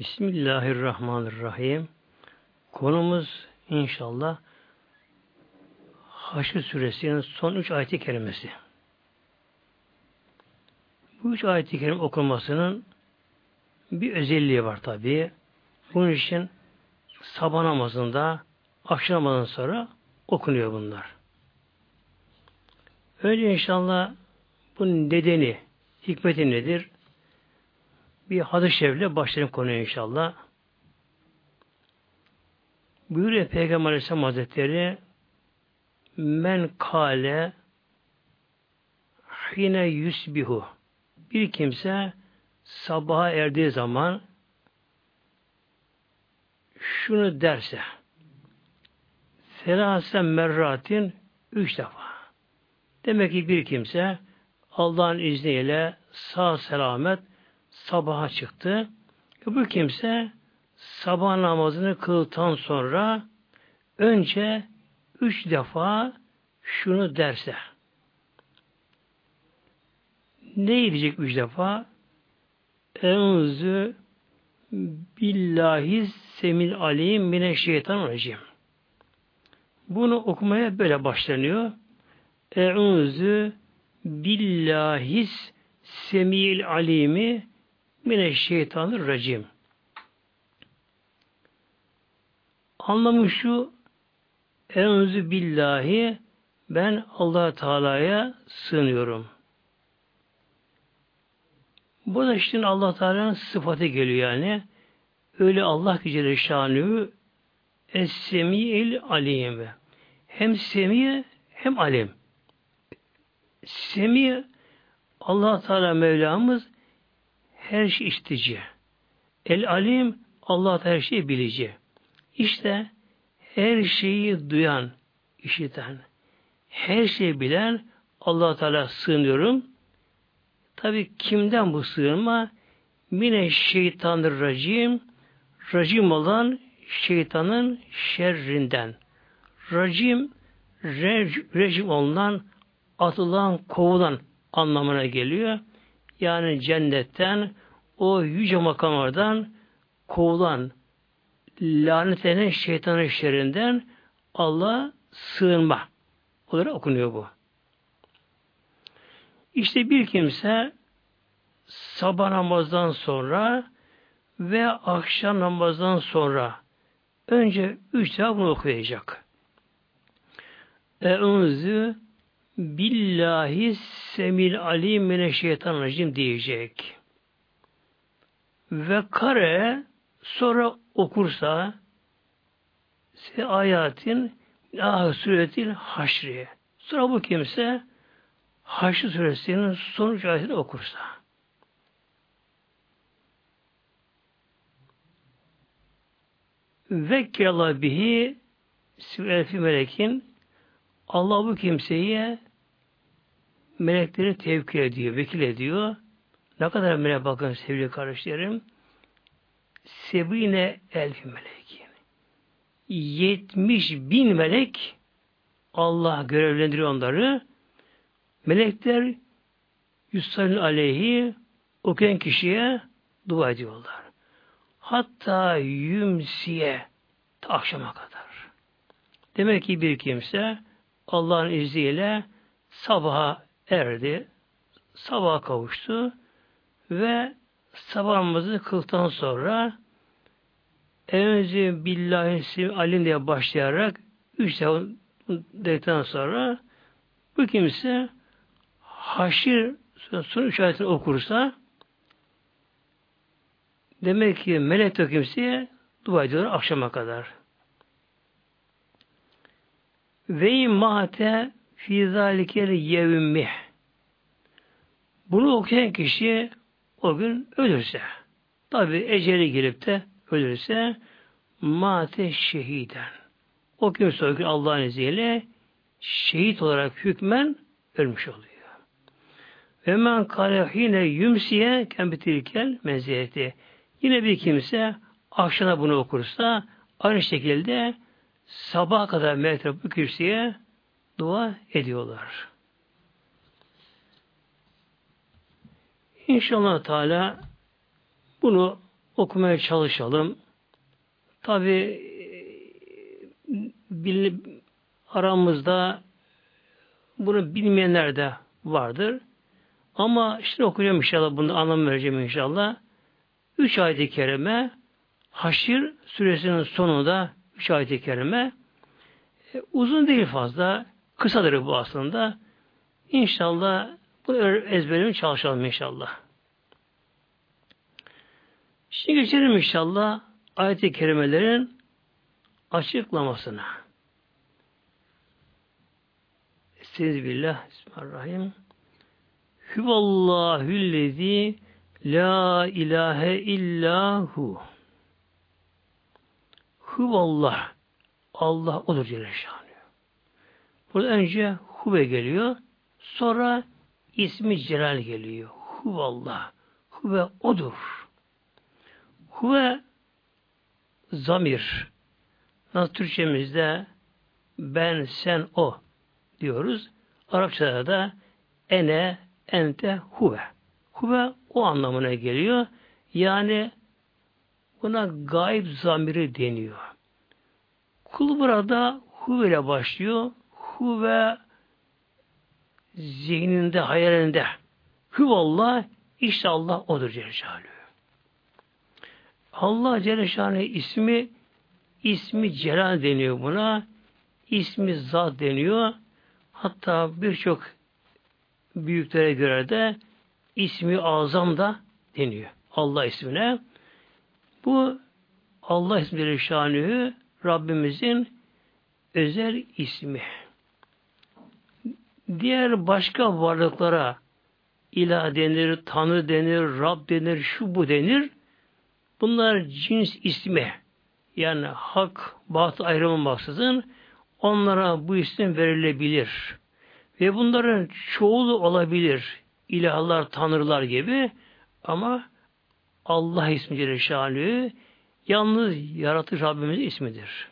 Bismillahirrahmanirrahim. Konumuz inşallah Haşr suresinin son üç ayeti kerimesi. Bu üç ayeti kerim okunmasının bir özelliği var tabi. Bunun için sabah namazında akşam namazından sonra okunuyor bunlar. Önce inşallah bunun nedeni, hikmeti nedir? Bir hadis-i şerifle başlayalım konuya inşallah. Buyuruyor Peygamber Aleyhisselam Hazretleri men kale hine yusbihu bir kimse sabaha erdiği zaman şunu derse Selase merratin üç defa. Demek ki bir kimse Allah'ın izniyle sağ selamet sabaha çıktı. E bu kimse sabah namazını kıldıktan sonra önce üç defa şunu derse ne diyecek üç defa? Enzu billahi semil alim mine şeytan racim. Bunu okumaya böyle başlanıyor. Eûzü billahis semil alimi mine şeytanı racim. Anlamı şu Eûzü billahi ben allah Teala'ya sığınıyorum. Bu da işte allah Teala'nın sıfatı geliyor yani. Öyle Allah ki Celle Şanü Es-Semi'il Alim. Hem Semi hem Alim. Semi allah Teala Mevlamız her şey işitici. El Alim Allah her şeyi bilici. İşte her şeyi duyan, işiten, her şeyi bilen allah Teala sığınıyorum. Tabi kimden bu sığınma? Mine şeytanır racim, racim olan şeytanın şerrinden. Racim, rejim olunan, atılan, kovulan anlamına geliyor. Yani cennetten, o yüce makamlardan kovulan, lanetlenen şeytanın şerrinden Allah sığınma olarak okunuyor bu. İşte bir kimse sabah namazdan sonra ve akşam namazdan sonra önce üç defa bunu okuyacak. Eûzü billahi semil alim mineşşeytanirracim diyecek. Ve kare sonra okursa ayatin ah suretil haşri. Sonra bu kimse Haşr suresinin sonuç ayetini okursa. Vekkela bihi elfi melekin Allah bu kimseyi melekleri tevkil ediyor, vekil ediyor. Ne kadar melek bakın sevgili kardeşlerim. Sebine elfi melek. 70 bin melek Allah görevlendiriyor onları. Melekler Yusuf'un aleyhi okuyan kişiye dua ediyorlar. Hatta yümsiye ta akşama kadar. Demek ki bir kimse Allah'ın izniyle sabaha erdi, sabaha kavuştu ve sabah namazını kıldıktan sonra Enzi billahi alim diye başlayarak üç defa dedikten sonra bu kimse haşir son üç ayetini okursa demek ki melek de kimseye dua ediyorlar akşama kadar. Ve imate fi zalikel yevmih bunu okuyan kişi o gün ölürse tabi eceli gelip de ölürse mate şehiden o kimse o gün Allah'ın izniyle şehit olarak hükmen ölmüş oluyor. Ve men kalehine yümsiye kembitilkel meziyeti. Yine bir kimse akşama bunu okursa aynı şekilde sabah kadar melekler bu kürsüye dua ediyorlar. İnşallah Teala bunu okumaya çalışalım. Tabi aramızda bunu bilmeyenler de vardır. Ama şimdi okuyacağım inşallah bunu anlam vereceğim inşallah. Üç ayet-i kerime Haşir suresinin sonunda üç ayet-i kerime e, uzun değil fazla. Kısadır bu aslında. İnşallah bu ezberimi çalışalım inşallah. Şimdi geçelim inşallah ayet-i kerimelerin açıklamasına. Estağfirullah. Bismillahirrahmanirrahim. Hüvallahüllezi la ilahe illahu. Huvallah. Allah odur Celle. Burada önce Huve geliyor. Sonra ismi Celal geliyor. Huvallah. Huve odur. Huve zamir. Nasıl Türkçemizde ben, sen, o diyoruz. Arapçada da ene, ente, huve. Huve o anlamına geliyor. Yani buna gayb zamiri deniyor. Kul burada huve ile başlıyor. Huve zihninde, hayalinde. Huvallah, işte Allah odur Celle Allah Celle ismi ismi Celal deniyor buna. İsmi Zat deniyor. Hatta birçok büyüklere göre de ismi azam da deniyor. Allah ismine. Bu Allah ismileri şanı Rabbimizin özel ismi. Diğer başka varlıklara ilah denir, tanrı denir, Rab denir, şu bu denir. Bunlar cins ismi. Yani hak, batı ayrımı maksızın onlara bu isim verilebilir. Ve bunların çoğulu olabilir. İlahlar, tanrılar gibi ama Allah ismi Celle yalnız yaratıcı Rabbimizin ismidir.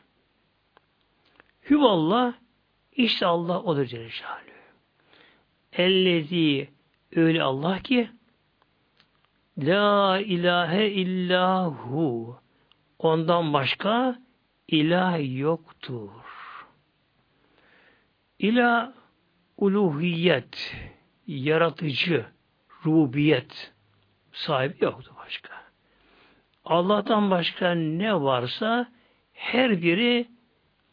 Hüvallah işte Allah odur Celle. Ellezi öyle Allah ki La ilahe illahu ondan başka ilah yoktur. İlah uluhiyet, yaratıcı, rubiyet sahibi yoktu başka. Allah'tan başka ne varsa her biri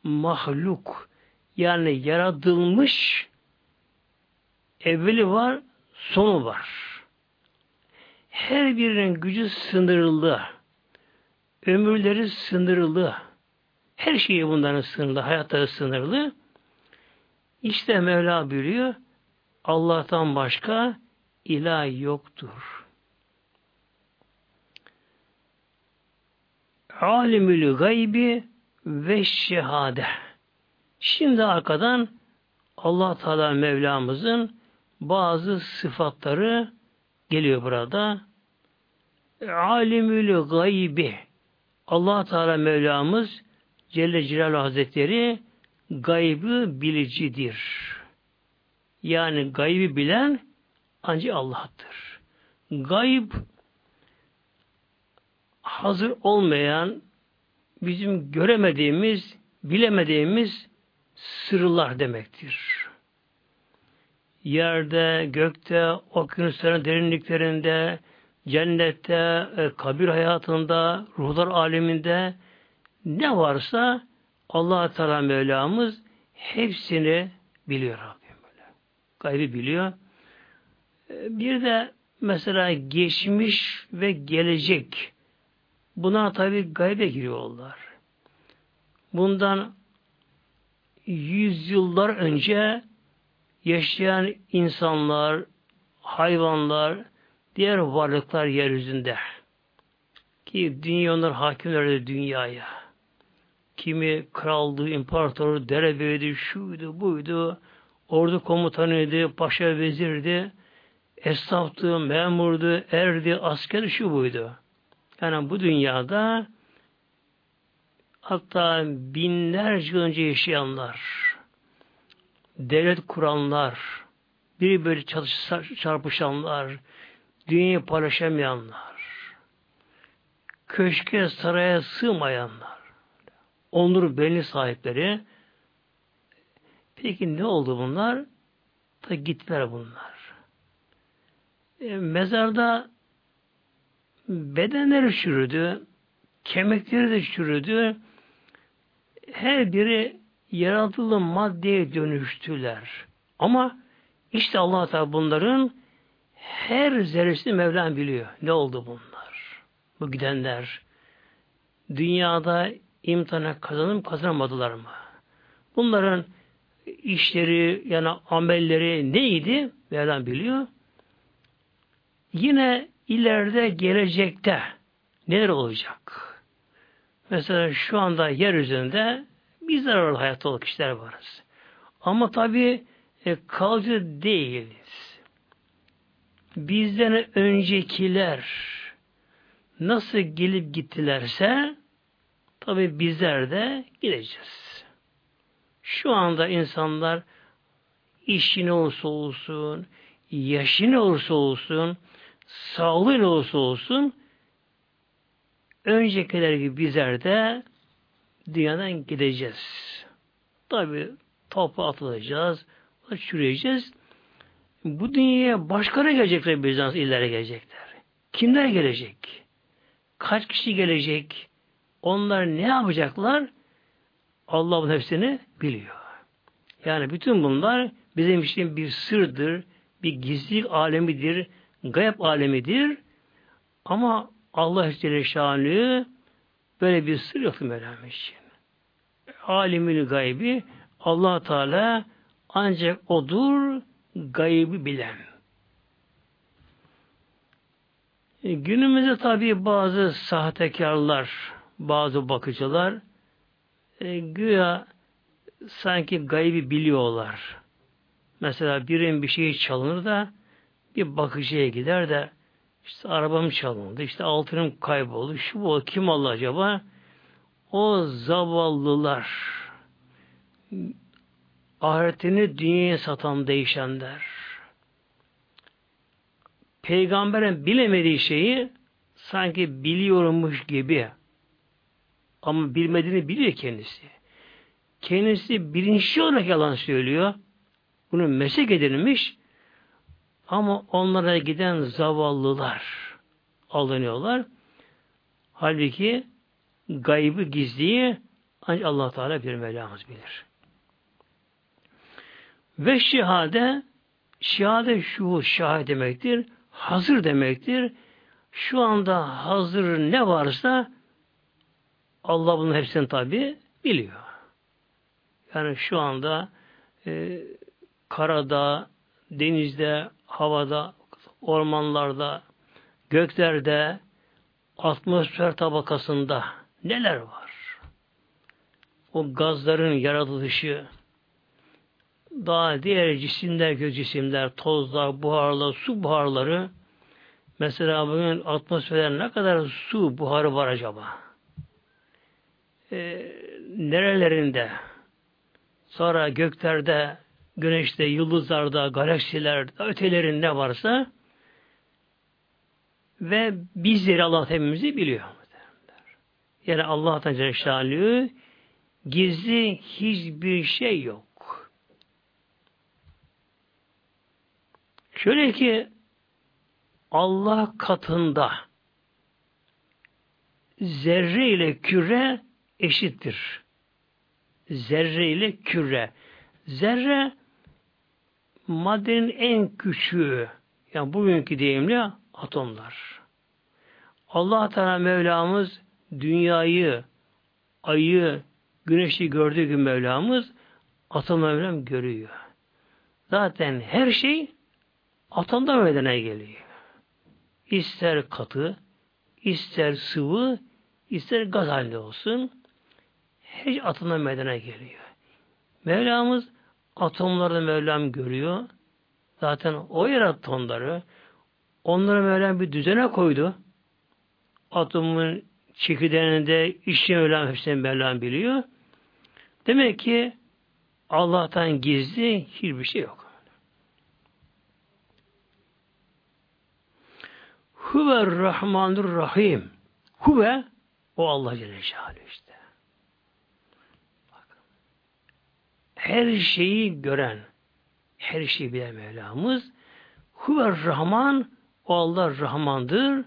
mahluk yani yaratılmış evveli var, sonu var. Her birinin gücü sınırlı. Ömürleri sınırlı. Her şeyi bunların sınırlı, hayatları sınırlı. İşte Mevla buyuruyor, Allah'tan başka ilah yoktur. Alimül gaybi ve şehade. Şimdi arkadan Allah Teala Mevlamızın bazı sıfatları geliyor burada. Alimül gaybi. Allah Teala Mevlamız Celle Celaluhu Hazretleri gaybı bilicidir. Yani gaybı bilen ancak Allah'tır. Gayb hazır olmayan bizim göremediğimiz, bilemediğimiz sırlar demektir. Yerde, gökte, okyanusların derinliklerinde, cennette, e, kabir hayatında, ruhlar aleminde ne varsa allah Teala Mevlamız hepsini biliyor Rabbim böyle. Gaybı biliyor. E, bir de mesela geçmiş ve gelecek buna tabi gaybe giriyorlar. Bundan yüzyıllar önce yaşayan insanlar, hayvanlar, diğer varlıklar yeryüzünde ki dünyanın hakimleri dünyaya kimi kraldı, imparator, derebeydi, şuydu, buydu, ordu komutanıydı, paşa vezirdi, esnaftı, memurdu, erdi, asker şu buydu. Yani bu dünyada hatta binlerce önce yaşayanlar, devlet kuranlar, biri böyle çarpışanlar, dünyayı paylaşamayanlar, köşke saraya sığmayanlar, onur belli sahipleri. Peki ne oldu bunlar? Da gittiler bunlar. E, mezarda bedenleri çürüdü, kemikleri de çürüdü. Her biri yaratılı maddeye dönüştüler. Ama işte Allah Teala bunların her zerresini Mevlam biliyor. Ne oldu bunlar? Bu gidenler dünyada imtihana kazanım kazanamadılar mı? Bunların işleri yani amelleri neydi? Mevlam biliyor. Yine ileride gelecekte neler olacak? Mesela şu anda yeryüzünde bizler olarak hayatta olan kişiler varız. Ama tabi e, kalıcı değiliz. Bizden öncekiler nasıl gelip gittilerse tabi bizler de gideceğiz. Şu anda insanlar işi ne olursa olsun, yaşı ne olursa olsun, sağlığı ne olursa olsun öncekiler gibi bizler de dünyadan gideceğiz. Tabi toprağa atılacağız, çürüyeceğiz. Bu dünyaya başkaları gelecekler bizden ileri gelecekler. Kimler gelecek? Kaç kişi gelecek? Onlar ne yapacaklar? Allah bunun hepsini biliyor. Yani bütün bunlar bizim için bir sırdır, bir gizlilik alemidir, gayb alemidir. Ama Allah Celle Şanlı böyle bir sır yok Mevlam için. Alimül gaybi allah Teala ancak odur gaybi bilen. E, günümüzde tabi bazı sahtekarlar, bazı bakıcılar e, güya sanki gaybi biliyorlar. Mesela birin bir şeyi çalınır da bir bakıcıya gider de işte arabam çalındı, işte altınım kayboldu, şu bu kim Allah acaba? O zavallılar ahiretini dünyaya satan değişenler peygamberin bilemediği şeyi sanki biliyormuş gibi ama bilmediğini biliyor kendisi. Kendisi bilinçli olarak yalan söylüyor. Bunu meslek edilmiş ama onlara giden zavallılar alınıyorlar. Halbuki gaybı gizliyi ancak Allah Teala bir Mevlamız bilir. Ve şihade şihade şu şahit demektir. Hazır demektir. Şu anda hazır ne varsa Allah bunun hepsini tabi biliyor. Yani şu anda e, karada, denizde, havada, ormanlarda, göklerde, atmosfer tabakasında neler var? O gazların yaratılışı, daha diğer cisimler, göz cisimler, tozlar, buharlar, su buharları, mesela bugün atmosferde ne kadar su buharı var acaba? Ee, nerelerinde? Sonra göklerde, güneşte, yıldızlarda, galaksilerde, ötelerin ne varsa ve bizleri Allah hepimizi biliyor. Yani Allah'tan Celle gizli hiçbir şey yok. Şöyle ki Allah katında zerre ile küre eşittir. Zerre ile küre. Zerre maddenin en küçüğü. Yani bugünkü deyimle atomlar. Allah Teala Mevlamız dünyayı, ayı, güneşi gördüğü gün Mevlamız atom Mevlam görüyor. Zaten her şey atomda meydana geliyor. İster katı, ister sıvı, ister gaz halinde olsun. Her şey atomda meydana geliyor. Mevlamız atomları Mevlam görüyor. Zaten o yarattı onları. Onları Mevlam bir düzene koydu. Atomun çekirdeğinde işlem Mevlam hepsini Mevlam biliyor. Demek ki Allah'tan gizli hiçbir şey yok. Huver Rahmanur Rahim. Huve o Allah Celle Celaluhu işte. Bakın. Her şeyi gören, her şeyi bilen Mevlamız Huve Rahman o Allah Rahmandır.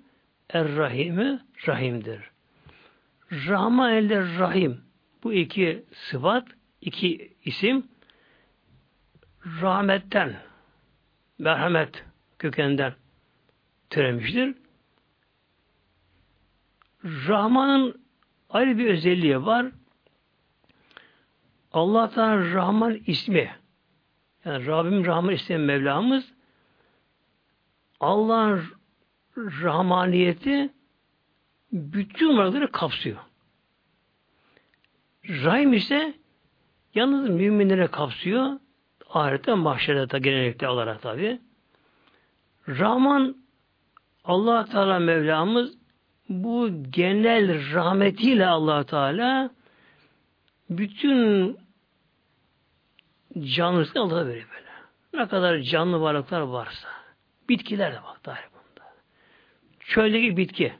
Er-Rahim'i Rahim'dir. Rahman elde Rahim. Bu iki sıfat, iki isim rahmetten, merhamet kökenden türemiştir. Rahman'ın ayrı bir özelliği var. Allah'tan Rahman ismi. Yani Rabbim Rahman ismi Mevlamız Allah'ın rahmaniyeti bütün varlıkları kapsıyor. Rahim ise yalnız müminlere kapsıyor. Ahirette mahşerde de genellikle alarak tabi. Rahman allah Teala Mevlamız bu genel rahmetiyle allah Teala bütün canlısını Allah'a veriyor böyle. Ne kadar canlı varlıklar varsa. Bitkiler de bak dahi bunda. Çöldeki bitki.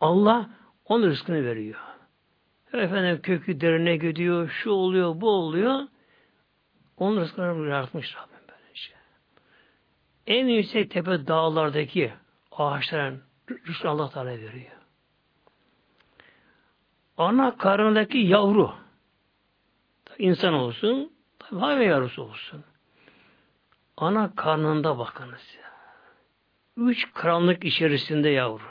Allah onun rızkını veriyor. Efendim kökü derine gidiyor, şu oluyor, bu oluyor. Onun rızkını yaratmış Rabbim böylece. En yüksek tepe dağlardaki ağaçların rızkını Allah Teala veriyor. Ana karnındaki yavru insan olsun, tabi hayvan yavrusu olsun. Ana karnında bakınız. Üç karanlık içerisinde yavru.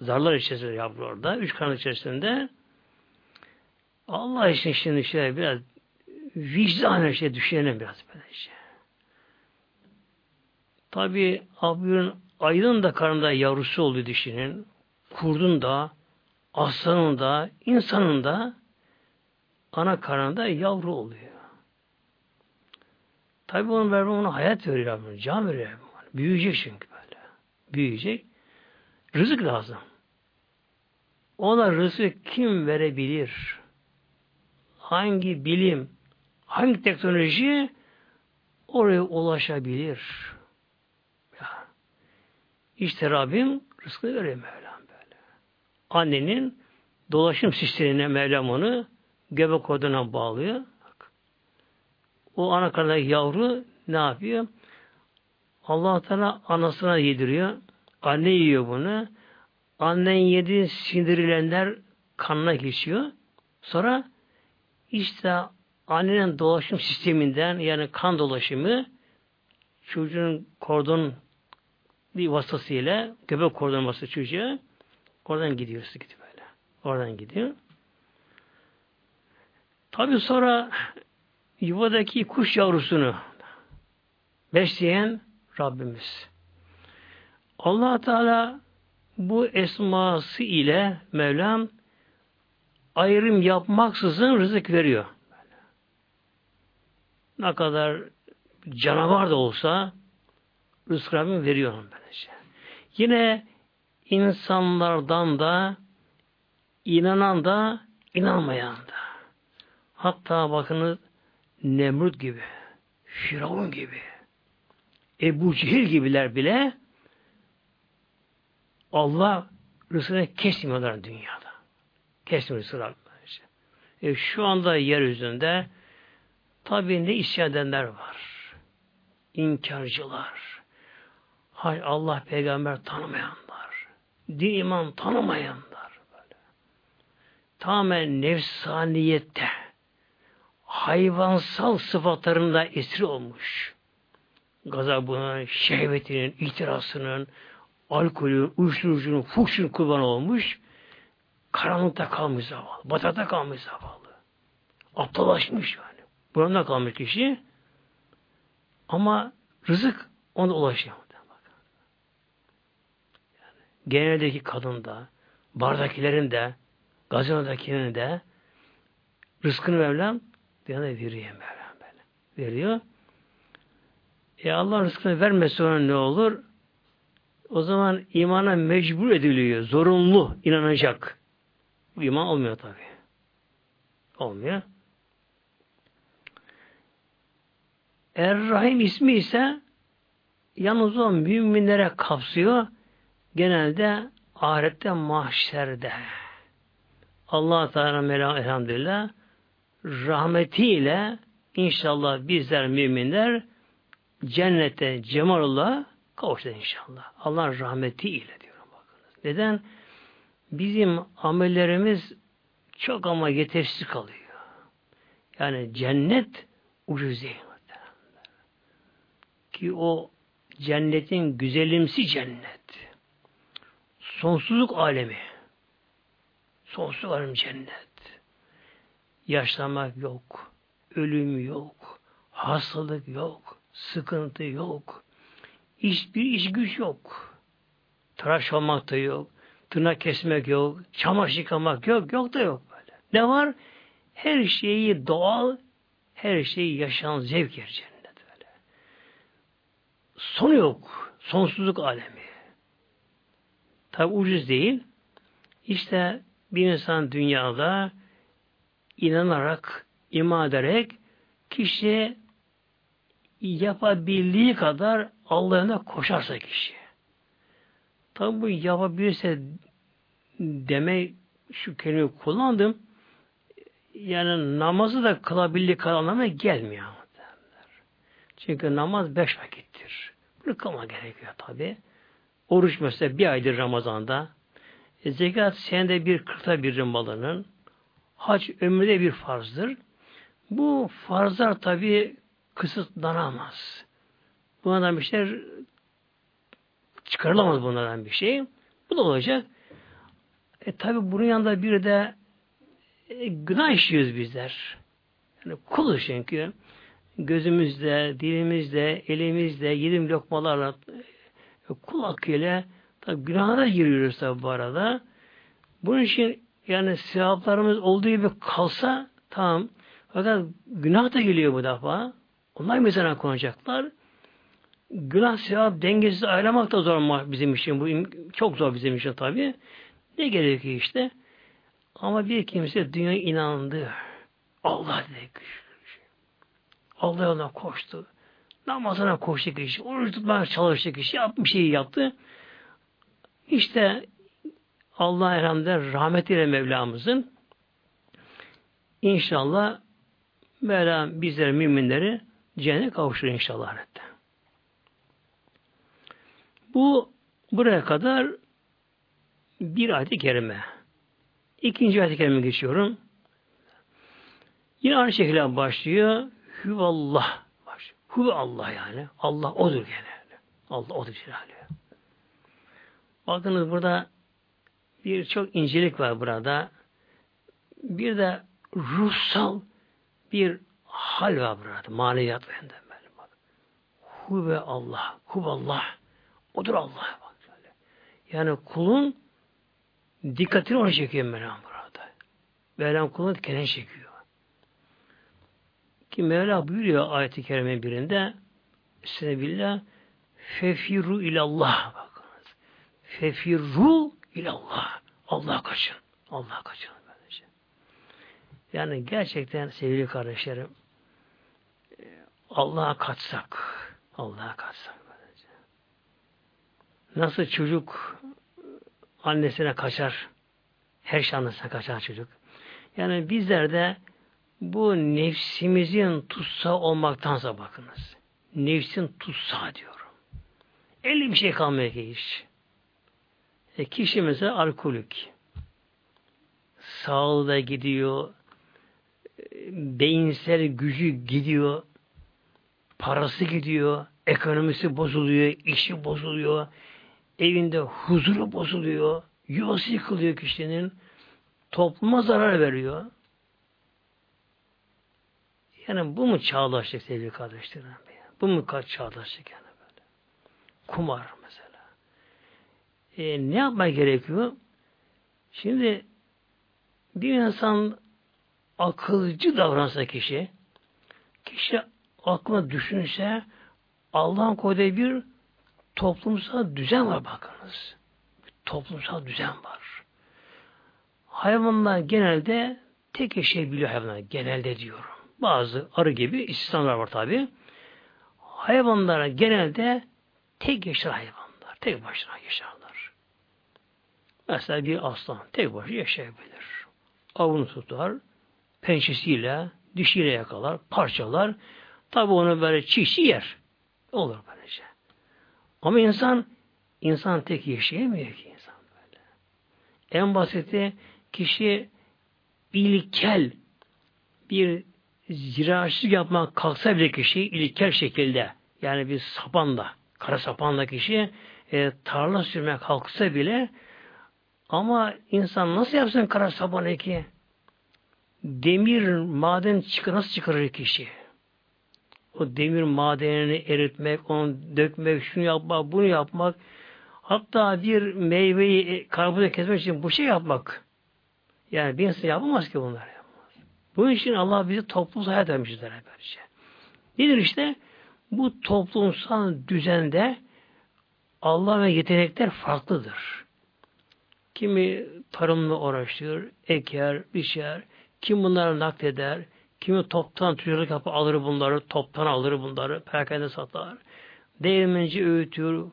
Zarlar içerisinde yavru orada. Üç karanlık içerisinde Allah için şimdi şöyle biraz vicdanen şey düşünelim biraz böyle şey. Tabi abinin ayının da karnında yavrusu olduğu düşünün. Kurdun da, aslanın da, insanın da ana karnında yavru oluyor. Tabi onun verme ona hayat veriyor Rabbim. Can veriyor Rabbim. Büyüyecek çünkü böyle. Büyüyecek. Rızık lazım. Ona rızık kim verebilir? Hangi bilim, hangi teknoloji oraya ulaşabilir? Ya. İşte Rabbim rızkını veriyor böyle. Annenin dolaşım sistemine Mevlam onu göbek oduna bağlıyor. O ana karnındaki yavru ne yapıyor? Allah Teala anasına yediriyor. Anne yiyor bunu. Annen yediği sindirilenler kanına geçiyor. Sonra işte annenin dolaşım sisteminden yani kan dolaşımı çocuğun kordon bir vasıtasıyla göbek kordon vasıtası çocuğa oradan gidiyor gidiyor böyle. Oradan gidiyor. Tabi sonra yuvadaki kuş yavrusunu besleyen Rabbimiz. allah Teala bu esması ile Mevlam ayrım yapmaksızın rızık veriyor. Ne kadar canavar da olsa rızık Rabbim veriyor böylece. Yine insanlardan da inanan da inanmayan da. Hatta bakınız Nemrut gibi, Firavun gibi, Ebu Cehil gibiler bile Allah rızkını kesmiyorlar dünyada. Kesmiyor rızkını. E, şu anda yeryüzünde tabi ne isyan edenler var. İnkarcılar. Hay Allah peygamber tanımayanlar. Din iman tanımayanlar. Böyle. Tamamen nefsaniyette hayvansal sıfatlarında esir olmuş. Gazabının, şehvetinin, ihtirasının, alkolün, uyuşturucunun, fuhşun kurban olmuş. Karanlıkta kalmış zavallı. Batakta kalmış zavallı. Aptalaşmış yani. Buranda kalmış kişi. Ama rızık ona ulaşıyor. Geneldeki kadın da, bardakilerin de, gazinodakinin de rızkını Mevlam Dünyada veriyor Mevlam böyle. Veriyor. E Allah rızkını vermese sonra ne olur? O zaman imana mecbur ediliyor. Zorunlu inanacak. Bu iman olmuyor tabi. Olmuyor. Er-Rahim ismi ise yalnız o müminlere kapsıyor. Genelde ahirette mahşerde Allah Teala Mevla elhamdülillah rahmetiyle inşallah bizler müminler cennete cemalullah kavuşacağız inşallah. Allah'ın rahmetiyle diyorum bakınız. Neden? Bizim amellerimiz çok ama yetersiz kalıyor. Yani cennet ucuz değil. Ki o cennetin güzelimsi cennet. Sonsuzluk alemi. Sonsuzluk alemi cennet. Yaşlanmak yok. Ölüm yok. Hastalık yok. Sıkıntı yok. Hiçbir iş güç yok. Tıraş olmak da yok. Tırnak kesmek yok. Çamaşır yıkamak yok. Yok da yok böyle. Ne var? Her şeyi doğal, her şeyi yaşayan zevk yer cennet böyle. Sonu yok. Sonsuzluk alemi. Tabi ucuz değil. İşte bir insan dünyada inanarak, iman ederek kişi yapabildiği kadar Allah'ına koşarsa kişi. Tabi bu yapabilirse deme şu kelimeyi kullandım. Yani namazı da kılabildiği kadar anlamına gelmiyor. Çünkü namaz beş vakittir. Bunu kılma gerekiyor tabi. Oruç mesela bir aydır Ramazan'da. E, zekat senede bir kırkta bir malının. Hac ömürde bir farzdır. Bu farzlar tabi kısıtlanamaz. Bunlardan bir şey çıkarılamaz bunlardan bir şey. Bu da olacak. E tabi bunun yanında bir de e, günah işliyoruz bizler. Yani kuluz çünkü. Gözümüzde, dilimizde, elimizde, yedim lokmalarla kul hakkıyla tabi günaha da giriyoruz tabi bu arada. Bunun için yani sevaplarımız olduğu gibi kalsa tamam. Fakat günah da geliyor bu defa. Onlar mezara konacaklar. Günah sevap dengesiz ayırmak da zor bizim için. Bu çok zor bizim için tabi. Ne gerekiyor işte? Ama bir kimse dünya inandı. Allah dedi. Allah yoluna koştu. Namazına koştu kişi. Oruç tutmaya çalıştı kişi. Yapmış şeyi yaptı. İşte Allah elhamdülillah rahmetiyle Mevlamızın inşallah Mevlam bizleri müminleri cennet kavuşturur inşallah. Bu buraya kadar bir ayet-i kerime. İkinci ayet-i kerime geçiyorum. Yine aynı şekilde başlıyor. Hüvallah. Huve Allah yani. Allah odur genelde. Allah odur celali. Bakınız burada bir çok incelik var burada. Bir de ruhsal bir hal var burada. Maneviyat var. Huve Allah. Huve Allah. Odur Allah. Yani kulun dikkatini ona çekiyor Mevlam burada. Mevlam kulun dikkatini çekiyor. Ki Mevla buyuruyor ayet-i kerime birinde Senebillah fefiru ilallah bakınız. Fefiru ilallah. Allah kaçın. Allah kaçın. Böylece. Yani gerçekten sevgili kardeşlerim Allah'a kaçsak Allah'a kaçsak böylece. Nasıl çocuk annesine kaçar her şey kaçar çocuk. Yani bizler de bu nefsimizin tutsa olmaktansa bakınız. Nefsin tutsa diyorum. Elli bir şey kalmıyor ki hiç. E, kişi alkolik. Sağlığı da gidiyor. Beyinsel gücü gidiyor. Parası gidiyor. Ekonomisi bozuluyor. işi bozuluyor. Evinde huzuru bozuluyor. Yuvası yıkılıyor kişinin. Topluma zarar veriyor. Yani bu mu çağdaşlık sevgili kardeşlerim? Bu mu kaç çağdaşlık yani böyle? Kumar mesela. E, ne yapmak gerekiyor? Şimdi bir insan akılcı davransa kişi, kişi aklına düşünse Allah'ın koyduğu bir toplumsal düzen var bakınız. Bir toplumsal düzen var. Hayvanlar genelde tek yaşayabiliyor hayvanlar. Genelde diyorum. Bazı arı gibi istisnalar var tabi. Hayvanlara genelde tek yaşar hayvanlar. Tek başına yaşarlar. Mesela bir aslan tek başına yaşayabilir. Avını tutar, pençesiyle, dişiyle yakalar, parçalar. Tabi onu böyle çiğ yer. Olur böylece. Ama insan, insan tek yaşayamıyor ki insan böyle. En basiti kişi ilkel bir ziraatçılık yapmak kalksa bile kişi ilkel şekilde yani bir sapanla, kara sapanla kişi e, tarla sürmeye kalksa bile ama insan nasıl yapsın kara sapan ki? Demir maden çıkar, nasıl çıkarır kişi? O demir madenini eritmek, onu dökmek, şunu yapmak, bunu yapmak, hatta bir meyveyi e, karpuzu kesmek için bu şey yapmak. Yani bir insan yapamaz ki bunlar. Bunun için Allah bizi toplumsal hayat vermiştir böylece. Nedir işte? Bu toplumsal düzende Allah ve yetenekler farklıdır. Kimi tarımla uğraşır, eker, biçer, kim bunları nakleder, kimi toptan tüccarlık yapar, alır bunları, toptan alır bunları, perakende satar. Değirmenci öğütür,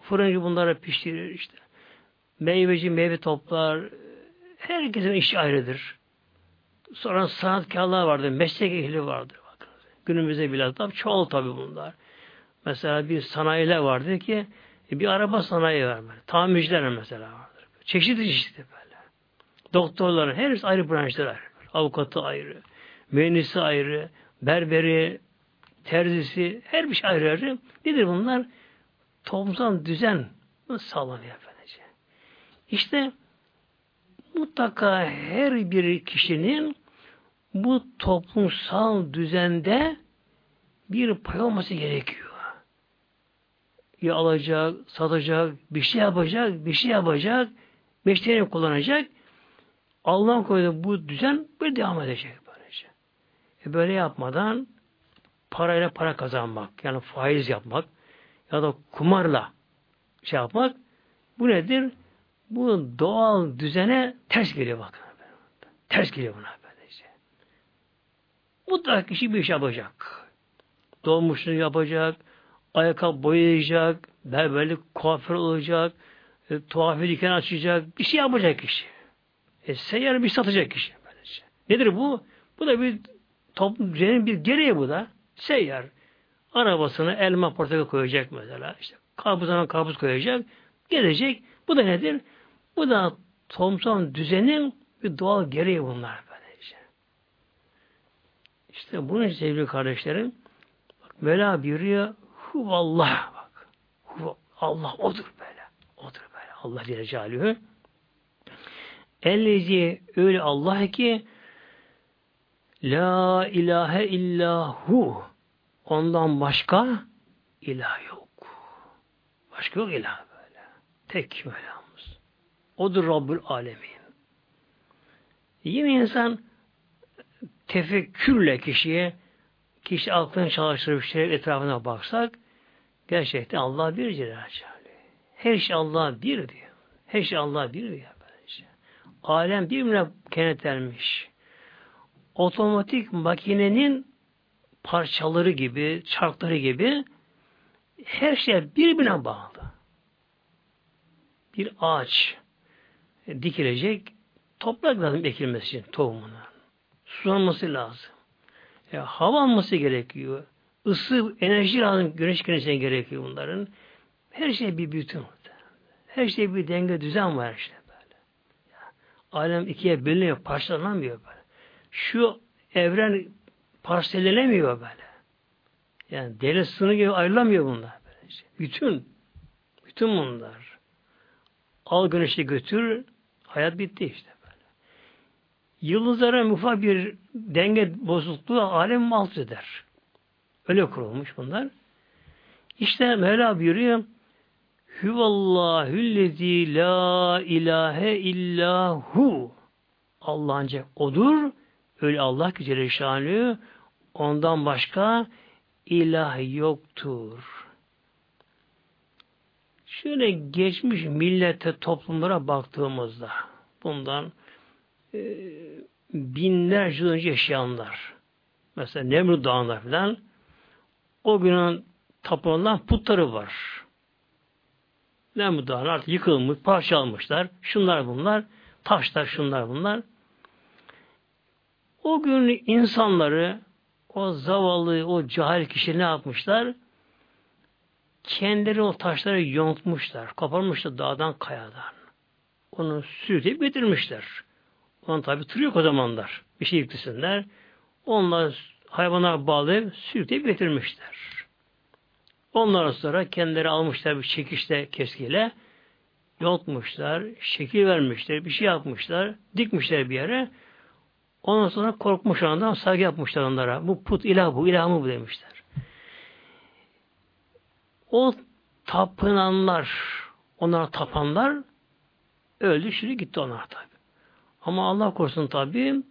fırıncı bunları pişirir işte. Meyveci meyve toplar. Herkesin işi ayrıdır. Sonra sanatkarlar vardır, meslek ehli vardır. Bakın. Günümüzde bile tabi çoğal tabi bunlar. Mesela bir sanayiler vardır ki bir araba sanayi var. Tamirciler mesela vardır. Çeşitli çeşitli böyle. Doktorların her ayrı branşlar. Avukatı ayrı, mühendisi ayrı, berberi, terzisi, her bir şey ayrı ayrı. Nedir bunlar? Toplumsal düzen sağlanıyor efendice. İşte mutlaka her bir kişinin bu toplumsal düzende bir pay olması gerekiyor. Ya alacak, satacak, bir şey yapacak, bir şey yapacak, meşterini kullanacak. Allah'ın koyduğu bu düzen böyle devam edecek böylece. E böyle yapmadan parayla para kazanmak, yani faiz yapmak ya da kumarla şey yapmak bu nedir? Bu doğal düzene ters geliyor bakın. Ters geliyor buna böylece. Mutlaka kişi bir iş yapacak. Dolmuşunu yapacak, ayakkabı boyayacak, berberlik kuaför olacak, e, tuhafi diken açacak, bir şey yapacak kişi. E, seyyar bir satacak kişi. Böylece. Nedir bu? Bu da bir toplum bir gereği bu da. Seyyar. Arabasına elma portakal koyacak mesela. İşte karpuzdan karpuz koyacak. Gelecek. Bu da nedir? Bu da toplumsal düzenin bir doğal gereği bunlar böylece. İşte bunun sevgili kardeşlerim bak Mevla buyuruyor Huvallah bak. Huv Allah odur böyle. Odur böyle. Allah Celle Celaluhu. Ellezi öyle Allah ki La ilahe illahu ondan başka ilah yok. Başka yok ilah böyle. Tek Mevlamız. Odur Rabbül Alemin. Yine insan tefekkürle kişiye kişi aklını çalıştırıp şey etrafına baksak gerçekten Allah bir Celle Her şey Allah bir diyor. Her şey Allah bir diyor alem birbirine kenetlenmiş. Otomatik makinenin parçaları gibi, çarkları gibi her şey birbirine bağlı. Bir ağaç dikilecek, toprak lazım ekilmesi için tohumuna. Sulanması lazım. E, hava alması gerekiyor. Isı, enerji lazım, güneş güneşine gerekiyor bunların. Her şey bir bütün. Her şey bir denge, düzen var işte. Alem ikiye bölünüyor, parçalanamıyor böyle. Şu evren parsellenemiyor böyle. Yani deniz sınırı gibi ayrılamıyor bunlar. Böylece. Bütün, bütün bunlar. Al güneşi götür, hayat bitti işte böyle. Yıldızlara ufak bir denge bozukluğu alem alt eder. Öyle kurulmuş bunlar. İşte Mevla buyuruyor, Hüvallahüllezî la ilahe illahu. Allah ancak odur. Öyle Allah ki Celle ondan başka ilah yoktur. Şöyle geçmiş millete, toplumlara baktığımızda bundan e, binlerce yıl önce yaşayanlar mesela Nemrut Dağı'nda falan o günün tapınılan putları var. Nemrut Dağı'nı artık yıkılmış, parçalamışlar. Şunlar bunlar. Taşlar şunlar bunlar. O gün insanları o zavallı, o cahil kişi ne yapmışlar? Kendileri o taşları yontmuşlar. Koparmışlar dağdan, kayadan. Onu sürütüp getirmişler. Onun tabi tır yok o zamanlar. Bir şey yüklesinler. Onlar hayvanlar bağlayıp sürükleyip getirmişler. Ondan sonra kendileri almışlar bir çekişle keskiyle yontmuşlar, şekil vermişler, bir şey yapmışlar, dikmişler bir yere. Ondan sonra korkmuş andan saygı yapmışlar onlara. Bu put ilah bu, ilah mı bu demişler. O tapınanlar, onlara tapanlar öldü, şimdi gitti onlar tabi. Ama Allah korusun tabi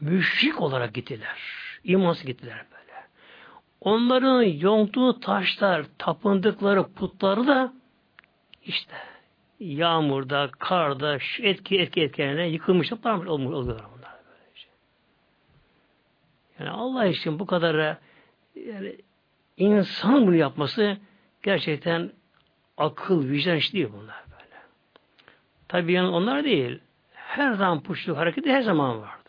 müşrik olarak gittiler. İmansız gittiler böyle. Onların yonttuğu taşlar, tapındıkları putları da işte yağmurda, karda, şu etki etki etkilerine yıkılmış yapar oluyorlar bunlar böylece. Yani Allah için bu kadar yani insan bunu yapması gerçekten akıl, vicdan iş değil bunlar böyle. Tabii yani onlar değil. Her zaman puşluk hareketi her zaman var.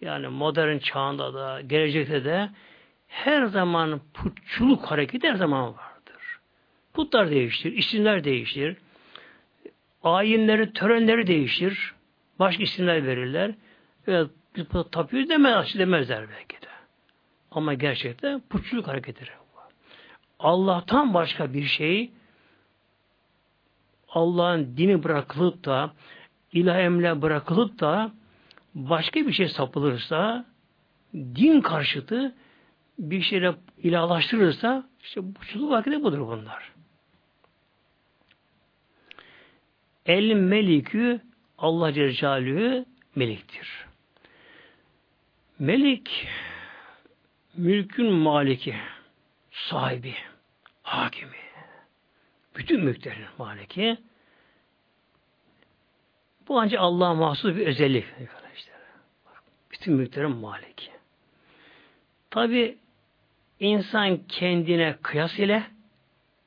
Yani modern çağında da, gelecekte de her zaman putçuluk hareketi her zaman vardır. Putlar değiştir, isimler değiştir. Ayinleri, törenleri değişir. Başka isimler verirler. Evet, biz tapıyoruz demez, demezler belki de. Ama gerçekten putçuluk hareketidir. Allah'tan başka bir şey Allah'ın dini bırakılıp da ilah emle bırakılıp da başka bir şey sapılırsa din karşıtı bir şeyle ilahlaştırırsa işte bu çuluk vakti budur bunlar. El melikü Allah Celle meliktir. Melik mülkün maliki sahibi hakimi bütün mülklerin maliki bu ancak Allah'a mahsus bir özellik. Bütün mülklerin maliki. Tabi insan kendine kıyas ile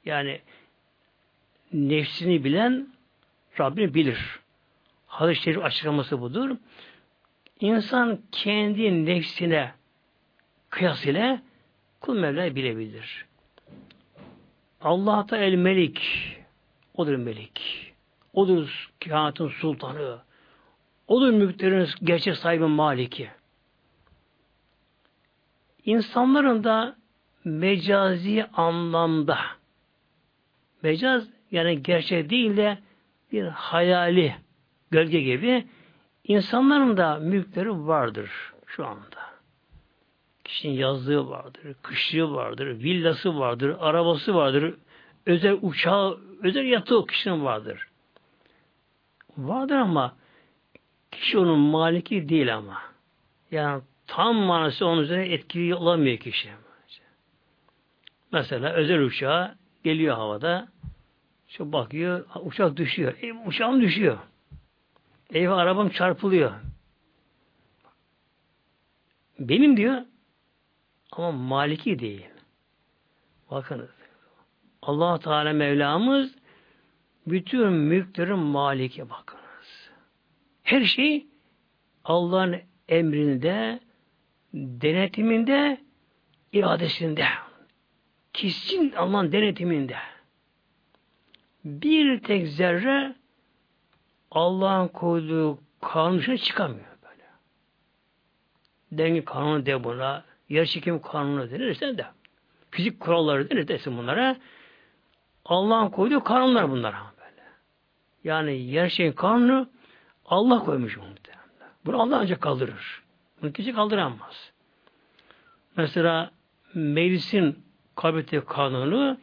yani nefsini bilen Rabbini bilir. Hadis-i Şerif açıklaması budur. İnsan kendi nefsine kıyas ile kul Mevla bilebilir. Allah da el melik odur melik. Odur kainatın sultanı. Odur mülklerin gerçek sahibi maliki. İnsanların da mecazi anlamda mecaz yani gerçek değil de bir hayali gölge gibi insanların da mülkleri vardır şu anda. Kişinin yazlığı vardır, kışlığı vardır, villası vardır, arabası vardır, özel uçağı, özel yatağı kişinin vardır. Vardır ama Kişi onun maliki değil ama. Yani tam manası onun üzerine etkili olamıyor kişi. Mesela özel uçağa geliyor havada. Şu bakıyor, uçak düşüyor. E, uçağım düşüyor. Eyvah arabam çarpılıyor. Benim diyor ama maliki değil. Bakınız. allah Teala Mevlamız bütün mülklerin maliki bakın. Her şey Allah'ın emrinde, denetiminde, iradesinde. Kesin Allah'ın denetiminde. Bir tek zerre Allah'ın koyduğu kanun çıkamıyor böyle. Denge kanunu de buna, yer çekim kanunu denirse de, fizik kuralları denirse bunlara, Allah'ın koyduğu kanunlar bunlar böyle. Yani yer çekim kanunu Allah koymuş onu. Bunu Allah ancak kaldırır. Bunu kimse kaldıramaz. Mesela meclisin kabul kanunu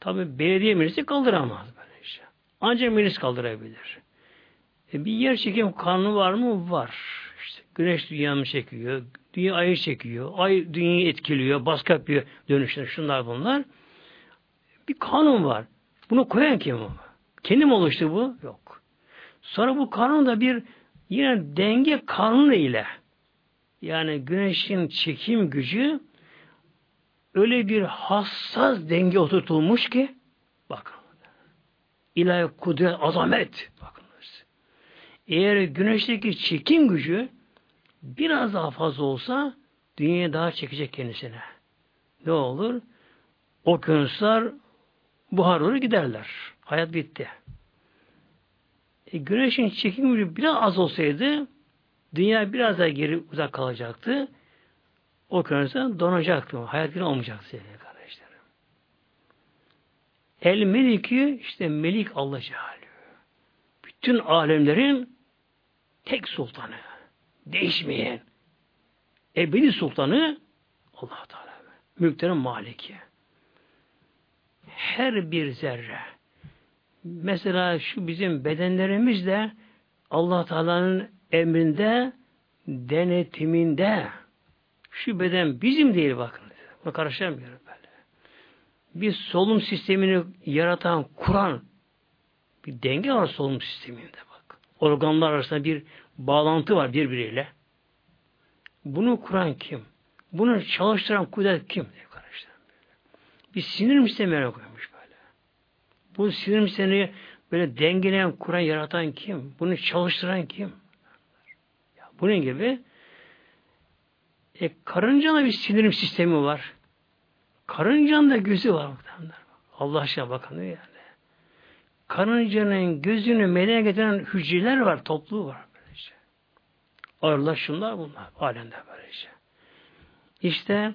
tabi belediye meclisi kaldıramaz böyle işte. Ancak meclis kaldırabilir. E bir yer çekim kanunu var mı? Var. Güneş dünyamı çekiyor, dünya ayı çekiyor, ay dünyayı etkiliyor, baskı yapıyor dönüşler, şunlar bunlar. Bir kanun var. Bunu koyan kim? Kendim oluştu bu? Yok. Sonra bu kanun da bir yine denge kanunu ile yani güneşin çekim gücü öyle bir hassas denge oturtulmuş ki bakın ilahi kudret, azamet. Bakınız. Eğer güneşteki çekim gücü biraz daha fazla olsa dünyaya daha çekecek kendisine. Ne olur? Okyanuslar buhar olur giderler. Hayat bitti. E, güneşin çekim gücü biraz az olsaydı dünya biraz daha geri uzak kalacaktı. Okyanuslar donacaktı. Hayat yine olmayacaktı sevgili kardeşlerim. El meliki işte melik Allah Celle. Bütün alemlerin tek sultanı. Değişmeyen. Ebedi sultanı Allah Teala. Mülklerin maliki. Her bir zerre. Mesela şu bizim bedenlerimiz de Allah Teala'nın emrinde, denetiminde. Şu beden bizim değil bakın. Buna karışamıyorum. Bir solunum sistemini yaratan, kuran bir denge var solunum sisteminde. Organlar arasında bir bağlantı var birbiriyle. Bunu kuran kim? Bunu çalıştıran kudret kim? Bir sinir sistemine koymuş böyle. Bu sinir sistemini böyle dengeleyen, kuran, yaratan kim? Bunu çalıştıran kim? Ya bunun gibi e, karıncanın bir sinirim sistemi var. Karıncanın da gözü var. Allah aşkına bakın yani. Karıncanın gözünü meleğe getiren hücreler var, topluluğu var. Böylece. Arılar şunlar bunlar. Alemde böylece. İşte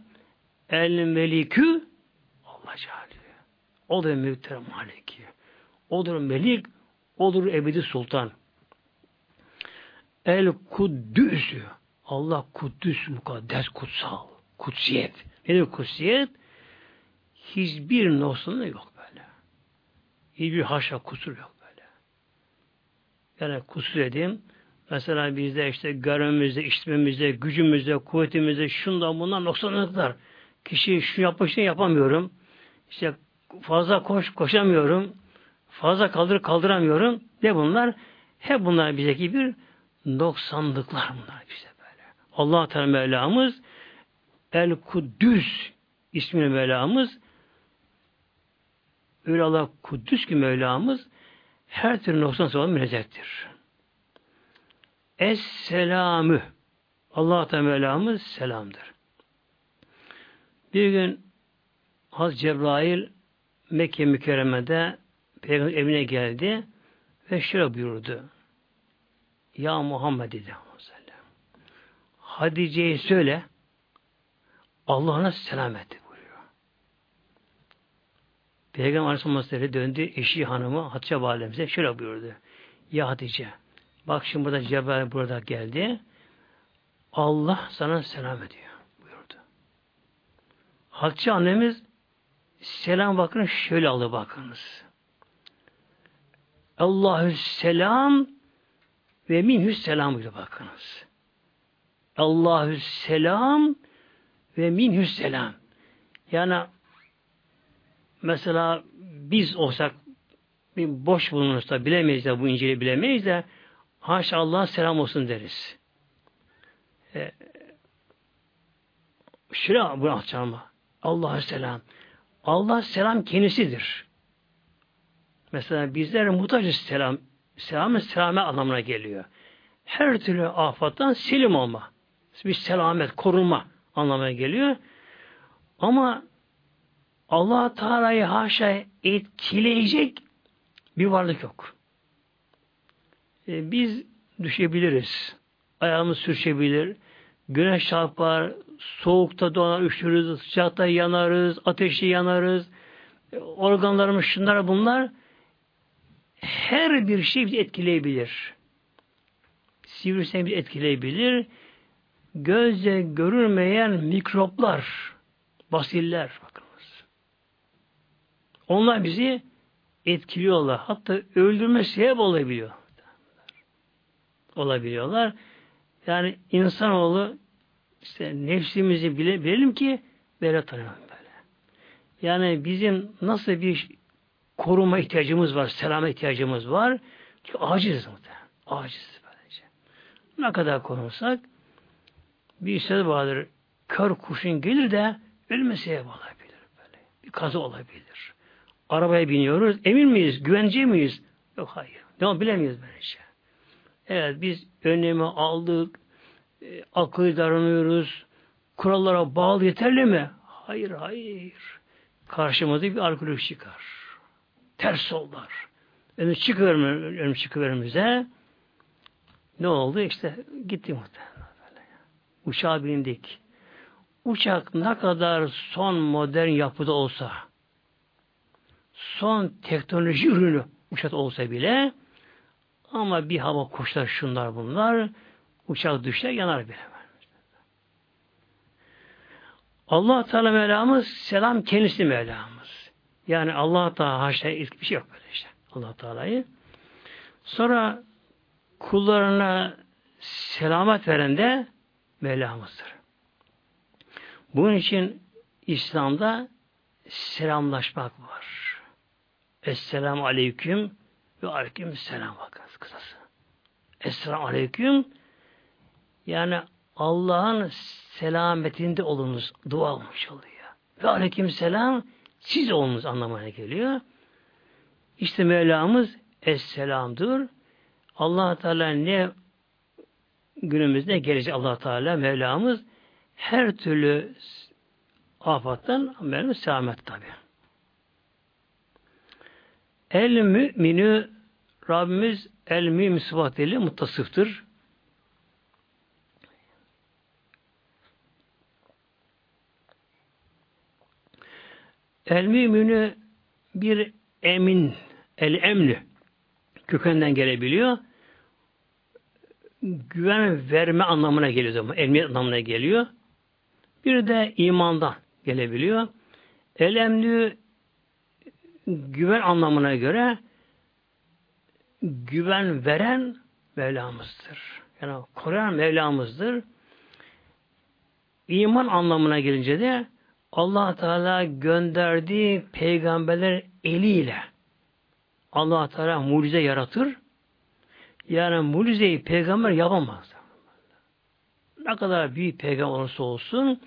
el melikü Allah Celle. O da mülkler maliki. Odur melik, odur ebedi sultan. El kuddüsü. Allah kuddüs, mukaddes, kutsal. Kutsiyet. Nedir kutsiyet? Hiçbir nosyonu yok. Hiçbir haşa kusur yok böyle. Yani kusur dediğim mesela bizde işte görmemizde, işitmemizde, gücümüzde, kuvvetimizde şundan bundan noksanlıklar. Kişi şu yapmışını yapamıyorum. İşte fazla koş koşamıyorum. Fazla kaldır kaldıramıyorum. Ne bunlar? Hep bunlar bizdeki bir noksanlıklar bunlar işte böyle. Allah Teala Mevlamız El Kuddüs ismini Mevlamız öyle Allah Kuddüs ki Mevlamız her türlü noksan sonra münezzehtir. Es-selamü Allah Teala Mevlamız selamdır. Bir gün Haz Cebrail Mekke mükerremede Peygamber evine geldi ve şöyle buyurdu. Ya Muhammed dedi. Hadice'ye söyle Allah'ına selamet buyuruyor. Peygamber Aleyhisselam Hazretleri döndü eşi hanımı Hatice Validemize şöyle buyurdu. Ya Hatice bak şimdi burada Cebrail burada geldi. Allah sana selam ediyor buyurdu. Hatice annemiz selam bakın şöyle aldı bakınız. Allahü selam ve minhü selam buyurdu bakınız. Allahü selam ve minhü selam. Yani mesela biz olsak bir boş bulunursa bilemeyiz de bu İncil'i bilemeyiz de haşa Allah'a selam olsun deriz. Ee, şuraya bunu atacağım. Allah'a selam. Allah selam kendisidir. Mesela bizler muhtacız selam. Selam selame anlamına geliyor. Her türlü afattan selim olma. Bir selamet, korunma anlamına geliyor. Ama Allah Teala'yı haşa etkileyecek bir varlık yok. E, biz düşebiliriz. Ayağımız sürçebilir. Güneş çarpar, soğukta donar, üşürüz, sıcakta yanarız, ateşi yanarız. E, organlarımız şunlar bunlar her bir şey bizi etkileyebilir. Sivrisinek bizi etkileyebilir. Gözle görülmeyen mikroplar, basiller bakınız. Onlar bizi etkiliyorlar. Hatta öldürme sebep olabiliyor. Olabiliyorlar. Yani insanoğlu işte nefsimizi bile bilelim ki böyle tanıyalım böyle. Yani bizim nasıl bir koruma ihtiyacımız var, selama ihtiyacımız var. Çünkü aciziz muhtemelen. Aciziz böylece. Ne kadar korunsak bir söz vardır. Kör kuşun gelir de ölmeseye olabilir böyle. Bir kaza olabilir. Arabaya biniyoruz. Emin miyiz? Güvence miyiz? Yok hayır. Ne bilemeyiz böyle şey. Evet biz önlemi aldık. E, akıllı davranıyoruz. Kurallara bağlı yeterli mi? Hayır hayır. Karşımıza bir alkolik çıkar. Ters sollar. Önü çıkıverir, önü çıkıverir Ne oldu? İşte gitti muhtemelen. Uçağa bindik. Uçak ne kadar son modern yapıda olsa, son teknoloji ürünü uçak olsa bile ama bir hava koşlar şunlar bunlar uçak düşer yanar bile. Allah Teala Mevlamız selam kendisi Mevlamız. Yani Allah Teala haşa bir şey yok böyle işte. Allah Teala'yı. Sonra kullarına selamet veren de Mevlamızdır. Bunun için İslam'da selamlaşmak var. Esselamu aleyküm ve aleyküm selam bakınız kısası. Esselamu aleyküm yani Allah'ın selametinde olunuz dua olmuş oluyor. Ve aleyküm selam siz olunuz anlamına geliyor. İşte Mevlamız Esselam'dır. allah Teala ne günümüzde gelecek allah Teala Mevlamız her türlü afattan benim selamet tabi. El müminü Rabbimiz el mümin sıfatıyla muttasıftır. El müminü bir emin, el emni kökenden gelebiliyor. Güven verme anlamına geliyor zaman. Emniyet anlamına geliyor. Bir de imandan gelebiliyor. El emni güven anlamına göre güven veren Mevlamızdır. Yani koruyan Mevlamızdır. İman anlamına gelince de allah Teala gönderdiği peygamberler eliyle allah Teala mucize yaratır. Yani mucizeyi peygamber yapamaz. Ne kadar büyük peygamber olursa olsun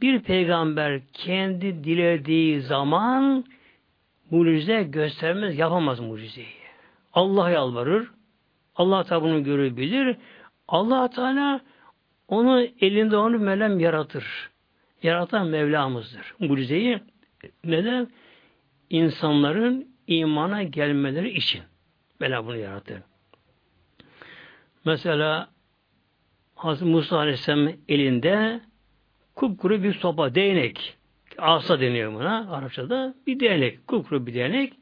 bir peygamber kendi dilediği zaman mucize göstermez, yapamaz mucizeyi. Allah yalvarır. Allah Teala bunu görebilir. Allah Teala onu elinde onu melem yaratır yaratan Mevlamızdır. Mucizeyi neden? İnsanların imana gelmeleri için. Mevla bunu yarattı. Mesela Hazreti Musa Aleyhisselam elinde kupkuru bir sopa, değnek. Asa deniyor buna Arapçada. Bir değnek, kupkuru bir değnek.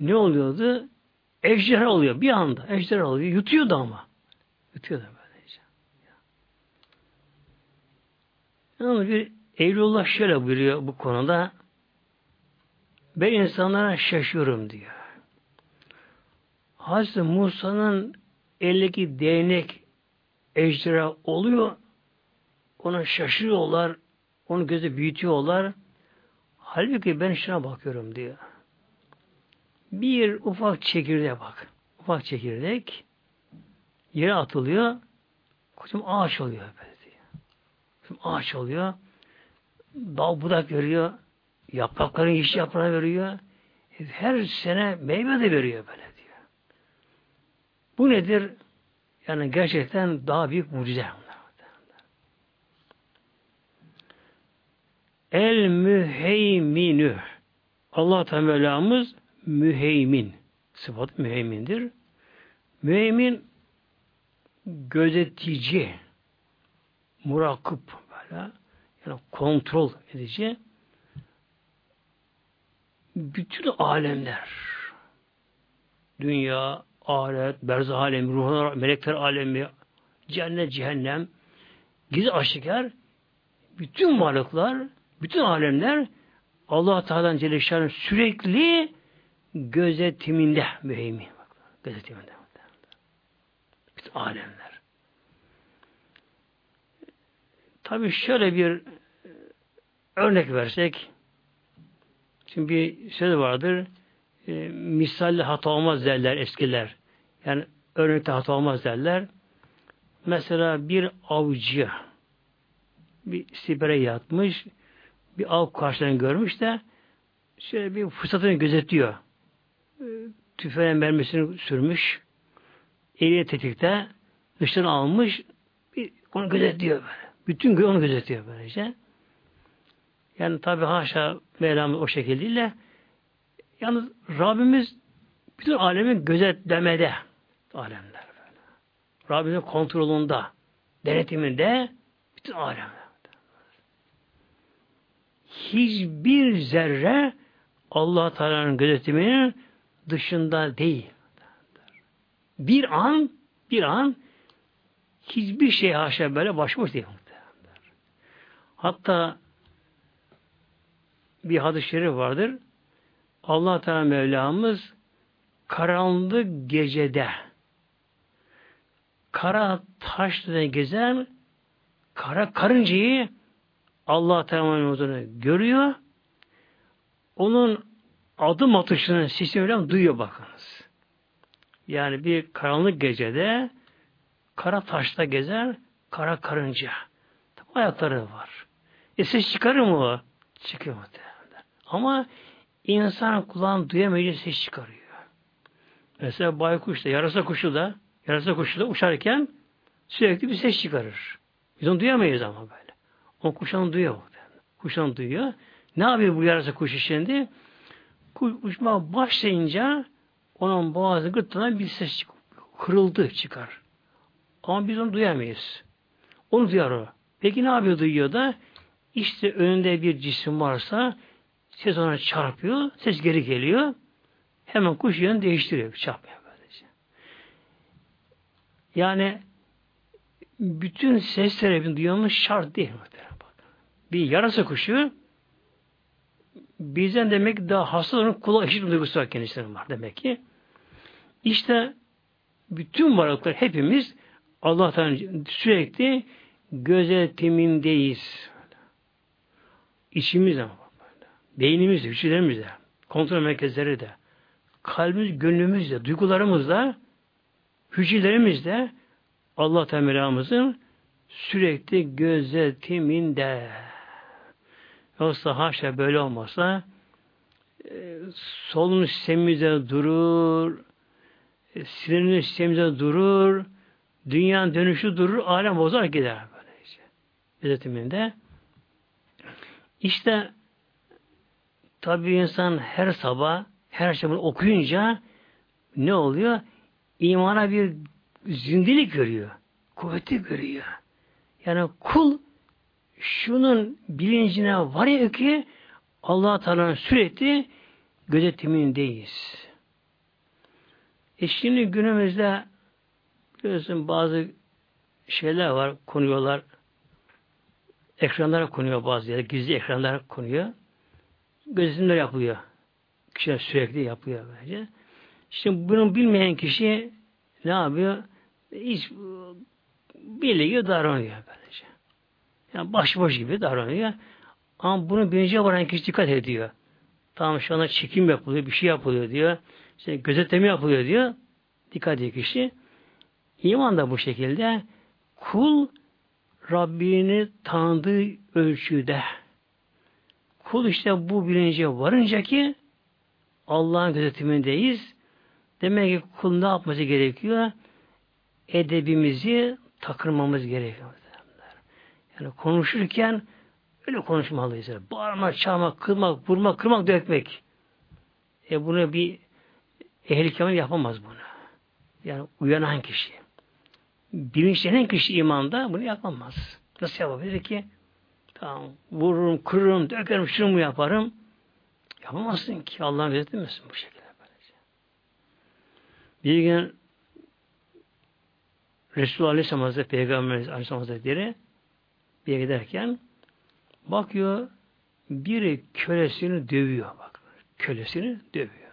Ne oluyordu? Ejderha oluyor bir anda. Ejderha oluyor. Yutuyordu ama. Yutuyordu Yalnız bir Eylullah şöyle buyuruyor bu konuda. Ben insanlara şaşıyorum diyor. Hazreti Musa'nın eldeki değnek ejderha oluyor. Ona şaşırıyorlar. Onu gözü büyütüyorlar. Halbuki ben şuna bakıyorum diyor. Bir ufak çekirdeğe bak. Ufak çekirdek yere atılıyor. Kocaman ağaç oluyor böyle ağaç oluyor. Dal budak veriyor. Yaprakların yeşil yaprağı veriyor. Her sene meyve de veriyor böyle diyor. Bu nedir? Yani gerçekten daha büyük mucize. El müheyminü. Allah Teala'mız müheymin. Sıfat müheymindir. Müheymin gözetici, murakip böyle yani kontrol edici bütün alemler dünya, ahiret, berzah alemi, ruhlar, melekler alemi, cennet, cehennem gizli aşikar bütün varlıklar, bütün alemler Allah Teala'nın Celle sürekli gözetiminde müheymin. Gözetiminde. Bütün alemler. Tabi şöyle bir e, örnek versek şimdi bir söz vardır e, misalle hata olmaz derler eskiler. Yani örnekte hata olmaz derler. Mesela bir avcı bir sipere yatmış bir av karşılarını görmüş de şöyle bir fırsatını gözetliyor. Ee, tüfeğin mermisini sürmüş. Eliye tetikte dışarı almış. Bir, onu gözetliyor böyle. Bütün gün onu gözetliyor böylece. Yani tabi haşa Mevlamız o şekilde değil de yalnız Rabbimiz bütün alemin gözetlemede alemler böyle. Rabbimizin kontrolünde, denetiminde bütün alemler. Hiçbir zerre Allah Teala'nın gözetiminin dışında değil. Bir an, bir an hiçbir şey haşa böyle başmış değil. Hatta bir hadis-i şerif vardır. Allah Teala Mevlamız karanlık gecede kara taşla gezen kara karıncayı Allah Teala'nın görüyor. Onun adım atışını sesini duyuyor bakınız. Yani bir karanlık gecede kara taşta gezer kara karınca. Ayakları var. E ses çıkarır mı o? Çıkıyor muhtemelen. Ama insan kulağın duyamayacağı ses çıkarıyor. Mesela baykuş da, yarasa kuşu da, yarasa kuşu da uçarken sürekli bir ses çıkarır. Biz onu duyamayız ama böyle. O kuş onu duyuyor. Kuş onu duyuyor. Ne yapıyor bu yarasa kuşu şimdi? Kuş başlayınca onun boğazı gırtlağına bir ses kırıldı çıkar. Ama biz onu duyamayız. Onu duyar o. Peki ne yapıyor duyuyor da? İşte önünde bir cisim varsa ses ona çarpıyor, ses geri geliyor. Hemen kuş yönü değiştiriyor, çarpmıyor böylece. Yani bütün sesleri duymamız şart değil. Bir yarasa kuşu bizden demek daha hastaların kulağı eşit duygusu var kendisinin var demek ki. İşte bütün varlıklar hepimiz Allah'tan sürekli gözetimindeyiz. İçimiz ama beynimiz, hücrelerimiz de, kontrol merkezleri de, kalbimiz, gönlümüz de, duygularımız da, hücrelerimiz de Allah Teala'mızın sürekli gözetiminde. Yoksa haşa böyle olmasa e, solunum durur, e, sinirimiz durur, dünyanın dönüşü durur, alem bozar gider böyle işte. Gözetiminde. İşte tabi insan her sabah her şey okuyunca ne oluyor? İmana bir zindelik görüyor. Kuvveti görüyor. Yani kul şunun bilincine var ya ki allah Teala'nın sürekli gözetimindeyiz. E şimdi günümüzde biliyorsun bazı şeyler var, konuyorlar. Ekranlara konuyor bazı yerler, gizli ekranlara konuyor. Gözetimler yapılıyor. Kişiler sürekli yapıyor bence. İşte bunu bilmeyen kişi ne yapıyor? Hiç bilgiye davranıyor böylece. Yani başıboş gibi davranıyor. Ama bunu bilince varan kişi dikkat ediyor. Tamam şu anda çekim yapılıyor, bir şey yapılıyor diyor. İşte gözetleme yapılıyor diyor. Dikkat ediyor kişi. İman da bu şekilde kul Rabbini tanıdığı ölçüde kul işte bu bilince varınca ki Allah'ın gözetimindeyiz. Demek ki kul ne yapması gerekiyor? Edebimizi takırmamız gerekiyor. Yani konuşurken öyle konuşmalıyız. Yani bağırmak, çağırmak, kırmak, vurmak, kırmak, dökmek. E bunu bir ehli kemal yapamaz bunu. Yani uyanan kişi. Bilinçlenen kişi imanda bunu yapamaz. Nasıl yapabilir ki? Tamam, vururum, kırırım, dökerim, şunu mu yaparım? Yapamazsın ki. Allah'ın gözetilmesin bu şekilde. Böylece. Bir gün Resulullah Aleyhisselam Hazretleri, Peygamberimiz Aleyhisselam Hazretleri bir yere giderken bakıyor biri kölesini dövüyor. Bak, kölesini dövüyor.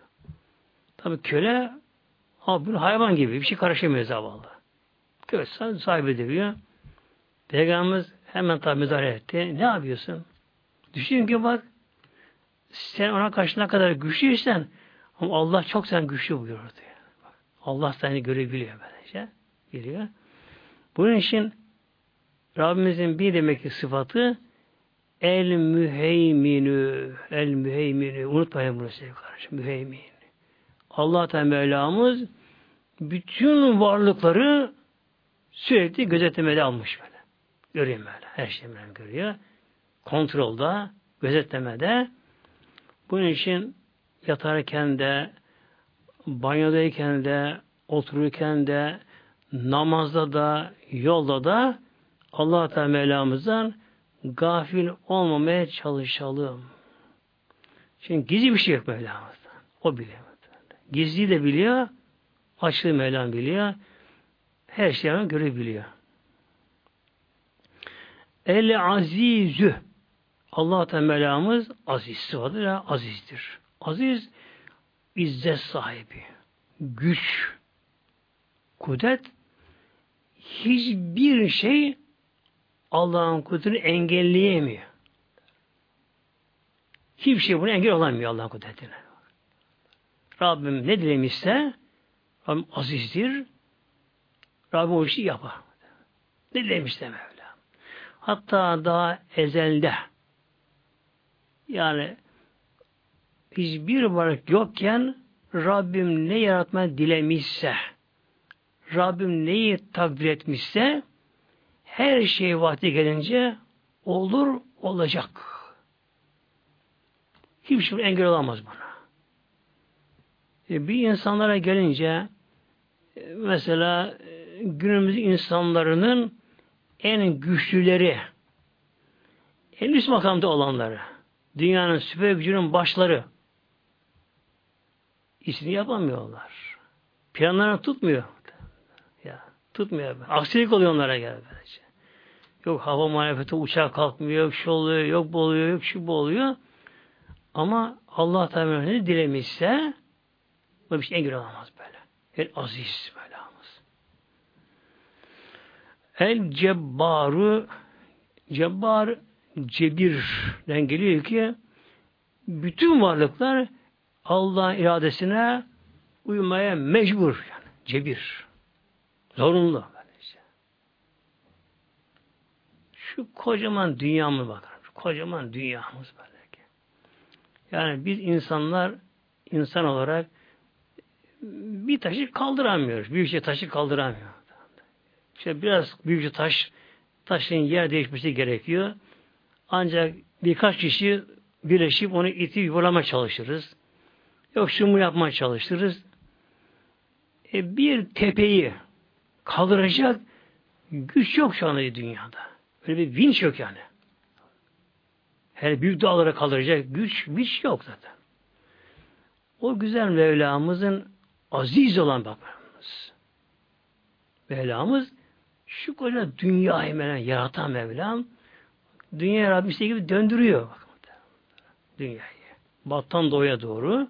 Tabi köle abi hayvan gibi bir şey karışamıyor zavallı. Kölesi sahibi dövüyor. Peygamberimiz hemen tabi müdahale etti. Ne yapıyorsun? Düşün ki bak sen ona karşı ne kadar güçlüysen ama Allah çok sen güçlü buyurdu. Allah seni görebiliyor böylece. Biliyor. Bunun için Rabbimizin bir demek ki sıfatı El müheyminü. El müheyminü. Unutmayın bunu sevgili kardeşim. Müheymin. Allah Teala bütün varlıkları sürekli gözetlemede almış böyle. Görüyor böyle. Her şeyi görüyor. Kontrolda, gözetlemede. Bunun için yatarken de, banyodayken de, otururken de, namazda da, yolda da Allah Teala Mevlamızdan gafil olmamaya çalışalım. Şimdi gizli bir şey yok Mevlamızdan. O biliyor. Gizli de biliyor, açlığı Mevlam biliyor. Her şeyi görebiliyor. El azizü Allah Teala'mız aziz sıfadır ya azizdir. Aziz izzet sahibi. Güç, kudret hiçbir şey Allah'ın kudretini engelleyemiyor. Hiçbir şey bunu engel olamıyor Allah'ın kudretine. Rabbim ne dilemişse Rabbim azizdir. Rabbim o işi yapar. Ne dilemişse Mevla. Hatta daha ezelde yani hiçbir varlık yokken Rabbim ne yaratma dilemişse Rabbim neyi takdir etmişse her şey vakti gelince olur olacak. Hiçbir şey engel olamaz buna. E, bir insanlara gelince e, mesela e, günümüz insanlarının en güçlüleri en üst makamda olanları dünyanın süper gücünün başları işini yapamıyorlar. Planlarını tutmuyor. Tutmuyor. Aksilik oluyor onlara göre. Yok hava muhalefeti uçak kalkmıyor, yok şu oluyor, yok bu oluyor, yok şu bu oluyor. Ama Allah Teala ne dilemişse bu bir şey engel olamaz böyle. El aziz Mevlamız. El cebbaru cebbar cebirden geliyor ki bütün varlıklar Allah'ın iradesine uymaya mecbur. Yani. Cebir. Zorunlu. Böylece. Şu kocaman dünyamız bakın. Şu kocaman dünyamız böyle. Yani biz insanlar insan olarak bir taşı kaldıramıyoruz. Büyükçe şey taşı kaldıramıyor. İşte biraz büyükçe taş taşın yer değişmesi gerekiyor. Ancak birkaç kişi birleşip onu iti yuvarlama çalışırız. Yok şunu yapmaya çalışırız. E, bir tepeyi kaldıracak güç yok şu anda dünyada. Böyle bir vinç yok yani. Her büyük dağlara kaldıracak güç, güç yok zaten. O güzel Mevlamızın aziz olan bakmamız. Mevlamız şu koca dünyayı Mevlam yaratan Mevlam dünya Rabbisi gibi döndürüyor. Bakın. Dünyayı. Battan doğuya doğru.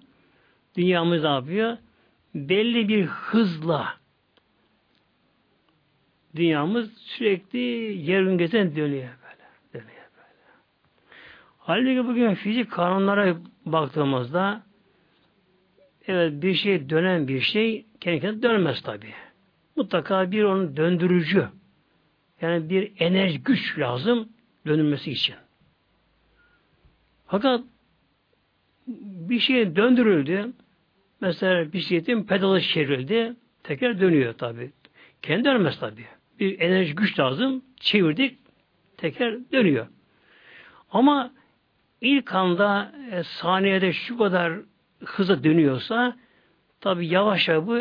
Dünyamız ne yapıyor? Belli bir hızla dünyamız sürekli yer dönüyor böyle. Dönüyor böyle. Halbuki bugün fizik kanunlara baktığımızda evet bir şey dönen bir şey kendi kendine dönmez tabi. Mutlaka bir onun döndürücü yani bir enerji güç lazım dönülmesi için. Fakat bir şey döndürüldü. Mesela bisikletin pedalı çevrildi. Teker dönüyor tabi. Kendi dönmez tabi. Bir enerji güç lazım. Çevirdik. Teker dönüyor. Ama ilk anda e, saniyede şu kadar hızla dönüyorsa tabi yavaş yavaş bu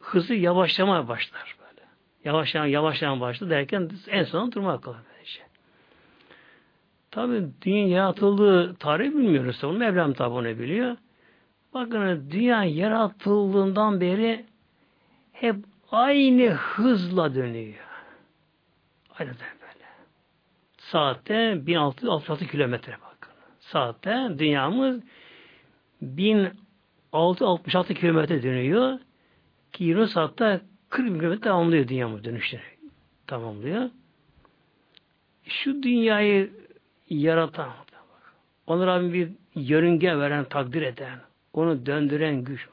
hızı yavaşlamaya başlar böyle. Yavaşlayan yavaşlayan başladı derken en son durmak kalır. Tabi dünya yaratıldığı tarihi bilmiyoruz. Onu Mevlam tabi onu biliyor. Bakın dünya yaratıldığından beri hep aynı hızla dönüyor. Aynı böyle. Saatte 1666 kilometre bakın. Saatte dünyamız 1666 kilometre dönüyor. Ki 20 saatte 40 kilometre tamamlıyor dünyamız dönüşleri. Tamamlıyor. Şu dünyayı yaratan, ona Rabbim bir yörünge veren, takdir eden, onu döndüren güç.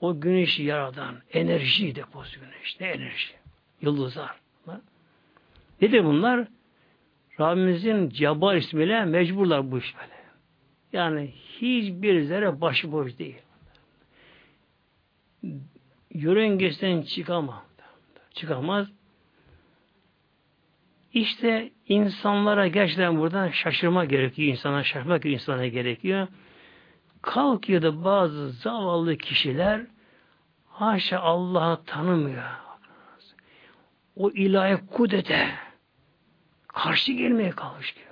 O güneşi yaratan, enerji deposu güneş. Ne enerji? Yıldızlar. Nedir bunlar? Rabbimizin Cabbar ismiyle mecburlar bu iş böyle. Yani hiçbir zerre başıboş değil. Yörüngesinden çıkamaz. Çıkamaz. İşte insanlara gerçekten buradan şaşırma gerekiyor. İnsana şaşırmak insana gerekiyor. Kalkıyor da bazı zavallı kişiler haşa Allah'ı tanımıyor. O ilahi kudrete karşı gelmeye kalkışıyor.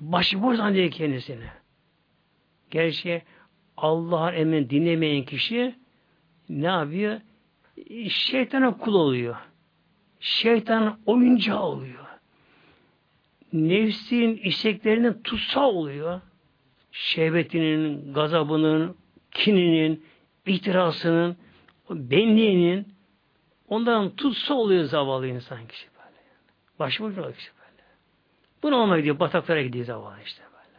Başıboş zannediyor kendisini. Gerçi Allah'ın emrini dinlemeyen kişi ne yapıyor? Şeytana kul oluyor. Şeytan oyuncağı oluyor. Nefsin isteklerinin tutsa oluyor. Şehvetinin, gazabının, kininin, ihtirasının, benliğinin ondan tutsa oluyor zavallı insan kişi böyle. Oluyor kişi böyle. Bunu olmak gidiyor, bataklara gidiyor zavallı işte böyle.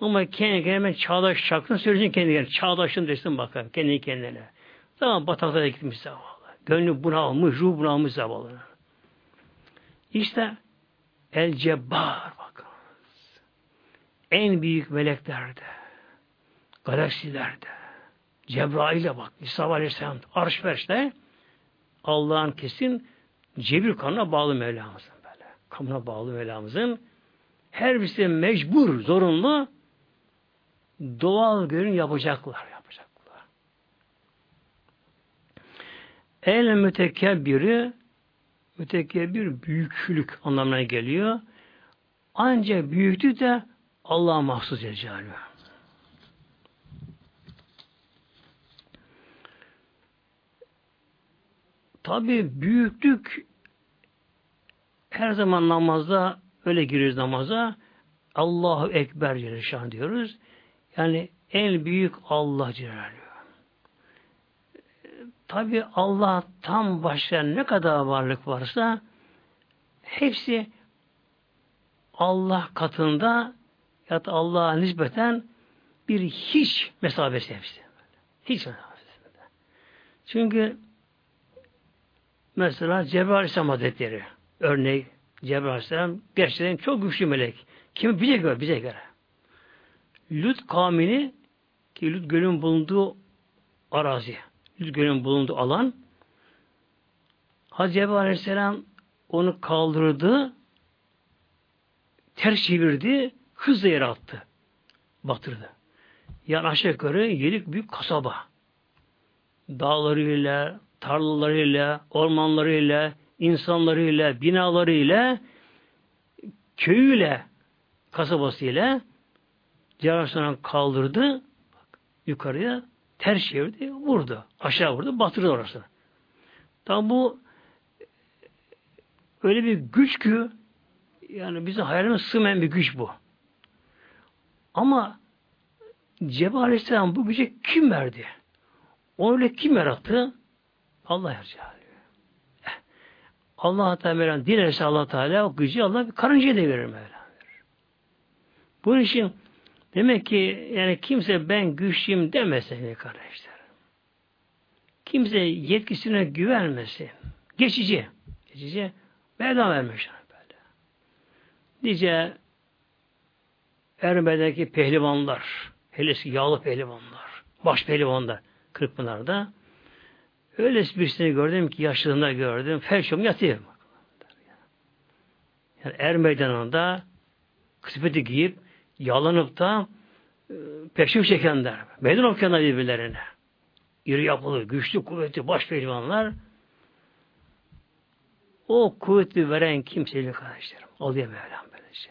Ama kendi kendine çağdaş şarkını söylesin kendi kendine. Çağdaşın desin bakalım kendi kendine. Zaman bataklara gitmiş zavallı. Gönlü bunalmış, ruh bunalmış zavallı. İşte El Cebbar bakınız. En büyük meleklerde, galaksilerde, Cebrail'e bak, İsa Aleyhisselam, arş verişte Allah'ın kesin cebir kanına bağlı Mevlamızın böyle. Kanına bağlı Mevlamızın her birisi mecbur, zorunlu doğal görün yapacaklar. yapacaklar. El mütekebbiri mütekebbir büyüklük anlamına geliyor. Ancak büyüklük de Allah'a mahsus Celle Tabi büyüklük her zaman namazda öyle giriyoruz namaza. Allahu Ekber Celle diyoruz. Yani en büyük Allah Celle Tabi Allah tam başta ne kadar varlık varsa hepsi Allah katında ya da Allah'a nispeten bir hiç mesafesi hepsi. Hiç mesafesi. Çünkü mesela Cebrail Aleyhisselam Hazretleri örneği Cebrail Aleyhisselam gerçekten çok güçlü melek. Kimi bize göre, bize göre. Lut kavmini ki Lut gölün bulunduğu arazi. Lut gölün bulunduğu alan Hazreti Cebrail Aleyhisselam onu kaldırdı ters çevirdi hızla yere attı. Batırdı. Yani aşağı yukarı yedik büyük kasaba. Dağlarıyla, tarlalarıyla, ormanlarıyla, insanlarıyla, binalarıyla, köyüyle, kasabasıyla Cebrail kaldırdı yukarıya ters çevirdi, vurdu. Aşağı vurdu, batırdı orası. Tam bu öyle bir güç ki yani bize hayalime sığmayan bir güç bu. Ama Cebrail Aleyhisselam bu güce kim verdi? Onu öyle kim yarattı? Allah yarattı. Allah Teala dilerse Allah Teala o gücü Allah bir karıncaya da verir Mevla. Bunun için demek ki yani kimse ben güçlüyüm demesin kardeşler. Kimse yetkisine güvenmesin. Geçici. Geçici. Mevla vermiş. Böyle. Nice Ermeni'deki pehlivanlar, hele yağlı pehlivanlar, baş pehlivanlar, Kırkpınar'da Öyle birisini gördüm ki yaşlılığında gördüm. Felçom yatıyor. Yani er meydanında kısmeti giyip yalanıp da e, çekenler. Meydan okuyanlar birbirlerine. İri yapılı, güçlü, kuvvetli baş pehlivanlar o kuvveti veren kimseyle kardeşlerim. Oluyor Mevlam böylece.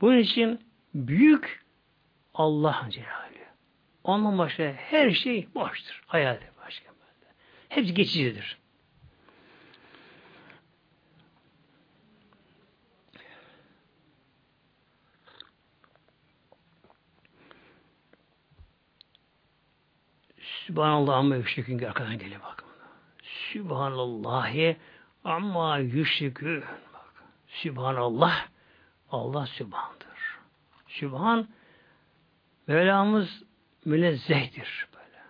Bunun için büyük Allah Celaluhu. Ondan başka her şey boştur. Hayaldir. Hepsi geçicidir. Sübhanallah amma yüşrikün arkadan geliyor bakın. Sübhanallahi amma yüşrikün. Bak. Sübhanallah Allah sübhandır. Sübhan Mevlamız münezzehtir böyle.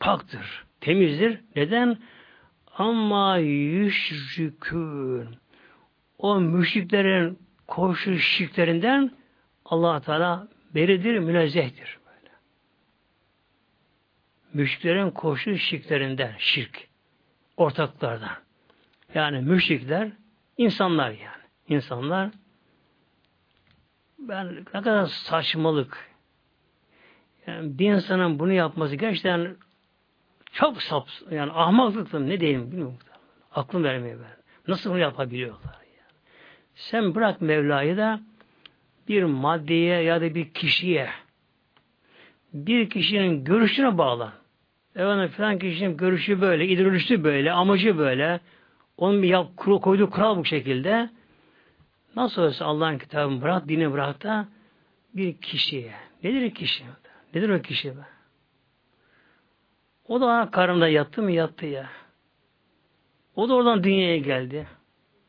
Paktır temizdir. Neden? Ama yüşrikün. o müşriklerin koşu şirklerinden allah Teala beridir, münezzehtir. Müşriklerin koşu şirklerinden, şirk, ortaklardan. Yani müşrikler, insanlar yani. İnsanlar ben ne kadar saçmalık. Yani bir insanın bunu yapması gerçekten çok sap, yani ahmaklıktır ne diyeyim bilmiyorum. Aklım vermiyor ben. Nasıl bunu yapabiliyorlar? Yani? Sen bırak Mevla'yı da bir maddeye ya da bir kişiye bir kişinin görüşüne bağlan. Efendim filan kişinin görüşü böyle, ideolojisi böyle, amacı böyle. Onun bir yap, koyduğu kural bu şekilde. Nasıl olsa Allah'ın kitabını bırak, dini bırak da bir kişiye. Nedir kişi? Nedir o kişi be? O da karnında yattı mı yattı ya. O da oradan dünyaya geldi.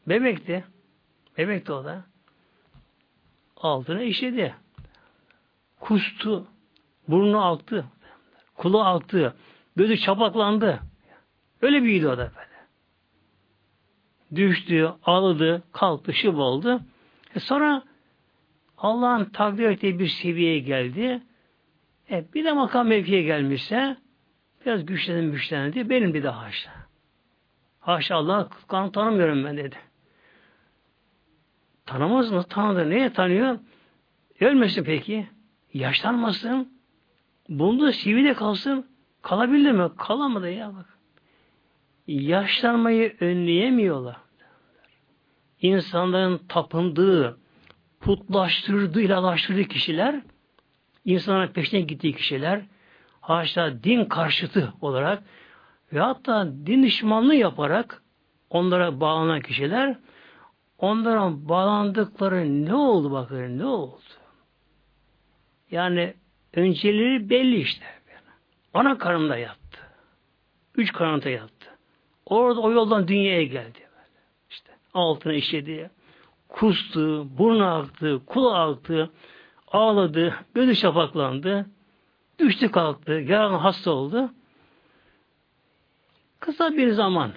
Bebekti. Bebekti o da. Altına işledi. Kustu. Burnu aktı. Kulu aktı. Gözü çapaklandı. Öyle büyüdü o da böyle. Düştü, ağladı, kalktı, şıp oldu. E sonra Allah'ın takdir ettiği bir seviyeye geldi. E bir de makam mevkiye gelmişse biraz güçlendi güçlendi. Benim bir daha haşa. Haşa Allah kanı tanımıyorum ben dedi. Tanımaz mı? Tanıdı. Neye tanıyor? Ölmesin peki. Yaşlanmasın. Bulunduğu sivide kalsın. Kalabildi mi? Kalamadı ya bak. Yaşlanmayı önleyemiyorlar. İnsanların tapındığı, putlaştırdığı, ilahlaştırdığı kişiler, insanların peşine gittiği kişiler, haşa din karşıtı olarak ve hatta din düşmanlığı yaparak onlara bağlanan kişiler onlara bağlandıkları ne oldu bakın ne oldu? Yani önceleri belli işte. Ana karnında yattı. Üç karnında yattı. Orada o yoldan dünyaya geldi. İşte altına işledi. Kustu, burnu aktı, kulu aktı, ağladı, gözü şapaklandı, düştü kalktı, yarın hasta oldu. Kısa bir zaman,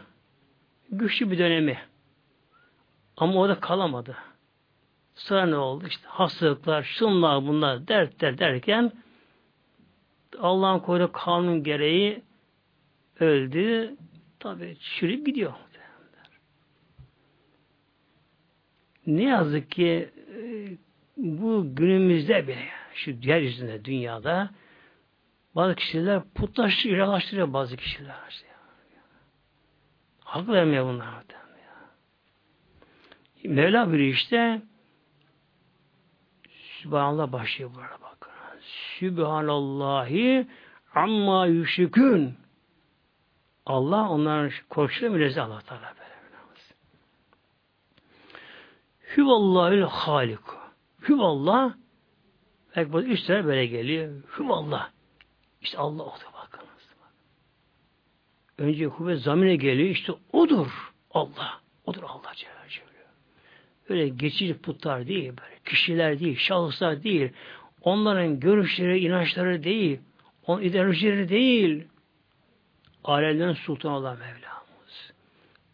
güçlü bir dönemi. Ama orada kalamadı. Sonra ne oldu? İşte hastalıklar, şunlar bunlar dertler derken Allah'ın koyduğu kanun gereği öldü. Tabi çürüp gidiyor. Ne yazık ki e, bu günümüzde bile şu yeryüzünde dünyada bazı kişiler putlaştırıyor, ilahlaştırıyor bazı kişiler. Hak vermiyor bunlar. Mevla bir işte Sübhanallah başlıyor burada bakın. Sübhanallahi amma yüşrikün. Allah onların koşuyor münezzeh Allah Teala böyle. Hüvallahül halik. Hüvallah Ekber üç tane böyle geliyor. Hüvallah. İşte Allah oldu bakınız. Önce kuvvet zamine geliyor. İşte odur Allah. Odur Allah Celle Celle. Öyle geçici putlar değil böyle. Kişiler değil, şahıslar değil. Onların görüşleri, inançları değil. Onun ideolojileri değil. Alemlerin sultanı Allah Mevlamız.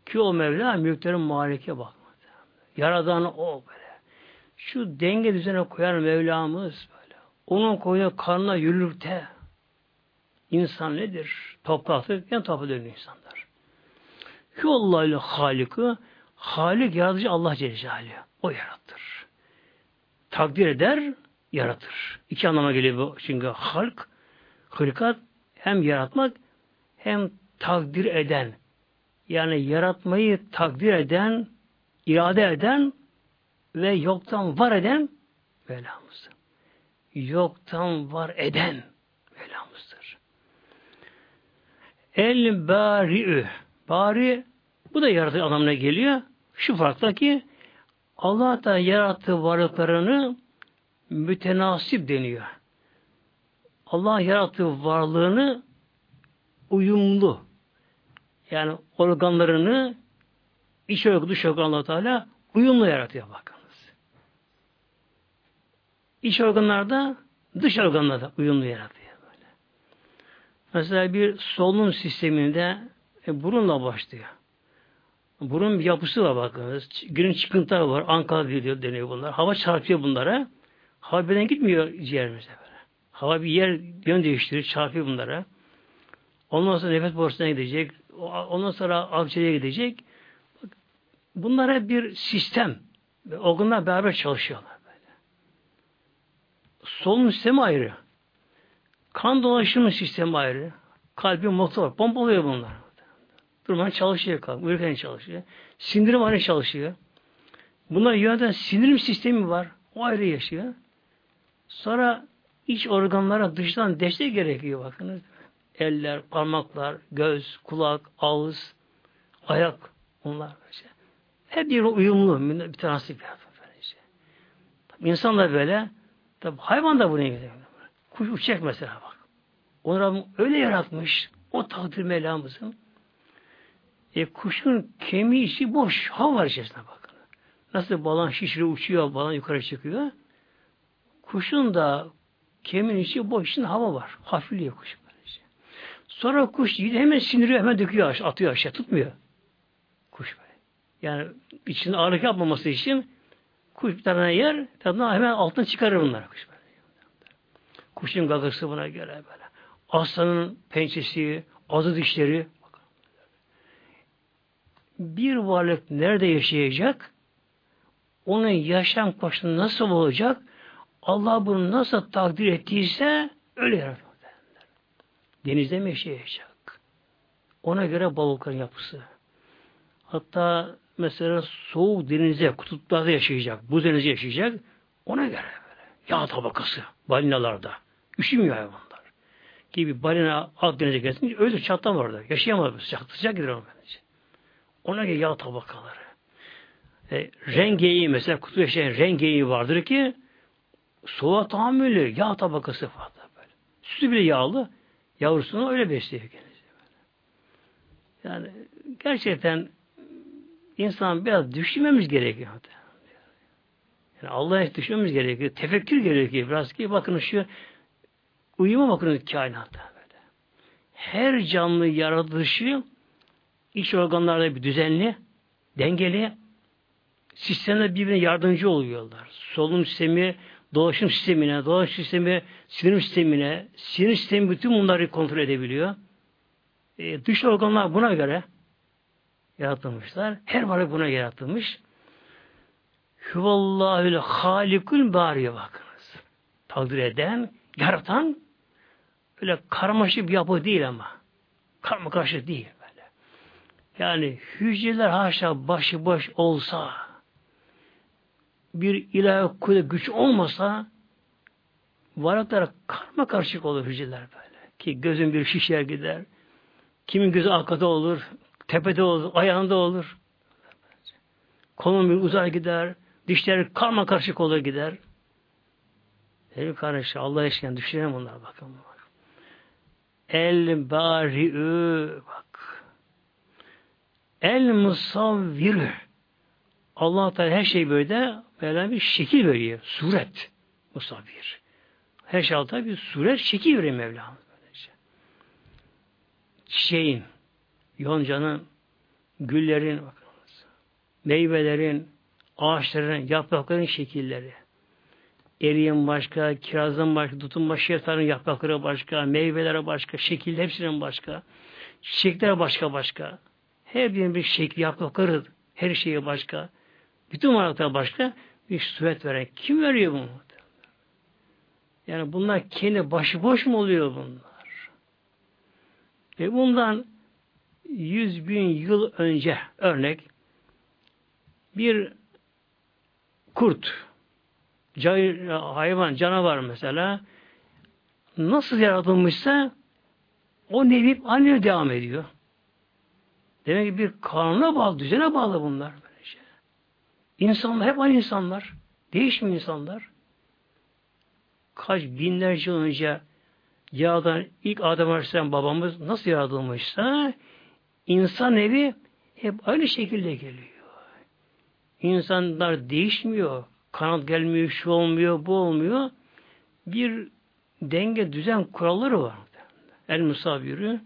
Ki o Mevla mülklerin malike bakmadı. Yaradanı o böyle. Şu denge düzene koyan Mevlamız böyle. Onun koyduğu karnına yürürte. İnsan nedir? Topraktır. Yani toprağa dönüyor insanlar. Ki Allah ile Halik'i Halik yaratıcı Allah Celle. O yarattır. Takdir eder, yaratır. İki anlama geliyor bu. Çünkü halk, hırkat hem yaratmak hem takdir eden. Yani yaratmayı takdir eden, irade eden ve yoktan var eden Mevlamızdır. Yoktan var eden Mevlamızdır. El bari'ü. Bari bu da yaratıcı anlamına geliyor. Şu farkla ki Allah da yarattığı varlıklarını mütenasip deniyor. Allah yarattığı varlığını uyumlu. Yani organlarını iç organı dış organı allah Teala uyumlu yaratıyor bakınız. İç organlarda dış organlarda uyumlu yaratıyor. Böyle. Mesela bir solunum sisteminde e, burunla başlıyor. Burun bir yapısı var bakınız. Günün çıkıntıları var. Ankara diyor deniyor bunlar. Hava çarpıyor bunlara. Hava birden gitmiyor ciğerimize böyle. Hava bir yer yön değiştiriyor, çarpıyor bunlara. Ondan sonra nefes borusuna gidecek. Ondan sonra akciğere gidecek. Bunlar hep bir sistem. Organlar beraber çalışıyorlar. Böyle. Solunum sistemi ayrı. Kan dolaşımı sistemi ayrı. Kalbin motor. Pompalıyor bunlar. Durmadan çalışıyor kalp. Uyurken çalışıyor. Sindirim ayrı çalışıyor. Bunlar yöneten sindirim sistemi var. O ayrı yaşıyor. Sonra iç organlara dıştan destek gerekiyor bakınız. Eller, parmaklar, göz, kulak, ağız, ayak onlar. Işte. Hep bir uyumlu, bir tanesi bir işte. İnsan da böyle, tabi hayvan da buna gidiyor. Kuş uçacak mesela bak. Onu Rabbim öyle yaratmış, o takdir Mevlamızın. E kuşun kemiği boş, hava var içerisinde bakın. Nasıl balon şişiriyor, uçuyor, balon yukarı çıkıyor. Kuşun da kemiğin içi boş, içinde hava var. Hafifliyor kuş. Böylece. Sonra kuş hemen siniriyor, hemen döküyor atıyor aşağı, tutmuyor. Kuş böyle. Yani içinde ağırlık yapmaması için kuş bir tane yer, tadına hemen altına çıkarır bunlar kuş böyle. Kuşun gagası buna göre böyle. Aslanın pençesi, azı dişleri. Bir varlık nerede yaşayacak? Onun yaşam koşulu nasıl olacak? Allah bunu nasıl takdir ettiyse öyle yaratır. Denizde mi yaşayacak? Ona göre balıkların yapısı. Hatta mesela soğuk denize, kutuplarda yaşayacak, buz denizi yaşayacak. Ona göre böyle. Yağ tabakası balinalarda. Üşümüyor hayvanlar. Gibi balina alt denize gelsin, ölür çatlam orada. Yaşayamaz. Sıcak, sıcak gider ona bence. Ona göre yağ tabakaları. E, rengeyi mesela kutu yaşayan rengeyi vardır ki soğuğa tahammülü yağ tabakası fazla böyle. Sütü bile yağlı. Yavrusunu öyle besliyor kendisi. Yani gerçekten insan biraz düşünmemiz gerekiyor. Yani Allah'a düşünmemiz gerekiyor. Tefekkür gerekiyor biraz ki bakın şu uyuma bakın kainatta böyle. Her canlı yaratılışı iç organlarda bir düzenli, dengeli sistemler birbirine yardımcı oluyorlar. Solunum sistemi, dolaşım sistemine, dolaşım sistemi, sinir sistemine, sinir sistemi bütün bunları kontrol edebiliyor. E, dış organlar buna göre yaratılmışlar. Her varlık buna yaratılmış. Hüvallahül halikül bariye bakınız. Takdir eden, yaratan öyle karmaşık bir yapı değil ama. Karma karşı değil böyle. Yani hücreler haşa başıboş olsa bir ilahi kuvvet güç olmasa varlıklar karma karışık olur hücreler böyle. Ki gözün bir şişer gider. Kimin gözü arkada olur, tepede olur, ayağında olur. Kolun bir uzar gider, dişler karma karışık olur gider. Sevgili kardeşler, Allah eşken düşünelim bunlar bakın. Bak. El bari'ü bak. El musavvirü. Allah Teala her şey böyle böyle bir şekil veriyor. Suret. Musavvir. Her şey bir suret şekil veriyor Mevlam. Çiçeğin, yoncanın, güllerin, bakınız, meyvelerin, ağaçların, yaprakların şekilleri. Eriyin başka, kirazın başka, tutun başka, şeftalın yaprakları başka, meyvelere başka, şekil hepsinin başka. Çiçekler başka başka. Her birinin bir şekli, yaprakları, her şeyi başka. Bütün varlıklar başka. Bir suret veren. Kim veriyor bunu? Yani bunlar kendi başıboş mu oluyor bunlar? Ve bundan yüz bin yıl önce örnek bir kurt hayvan, canavar mesela nasıl yaratılmışsa o nevi aynı devam ediyor. Demek ki bir kanuna bağlı, düzene bağlı bunlar. İnsanlar hep aynı insanlar. Değişmiyor insanlar. Kaç binlerce yıl önce yağdan ilk Adem Aleyhisselam babamız nasıl yaratılmışsa insan evi hep aynı şekilde geliyor. İnsanlar değişmiyor. Kanat gelmiyor, şu olmuyor, bu olmuyor. Bir denge, düzen kuralları var. El musaviri.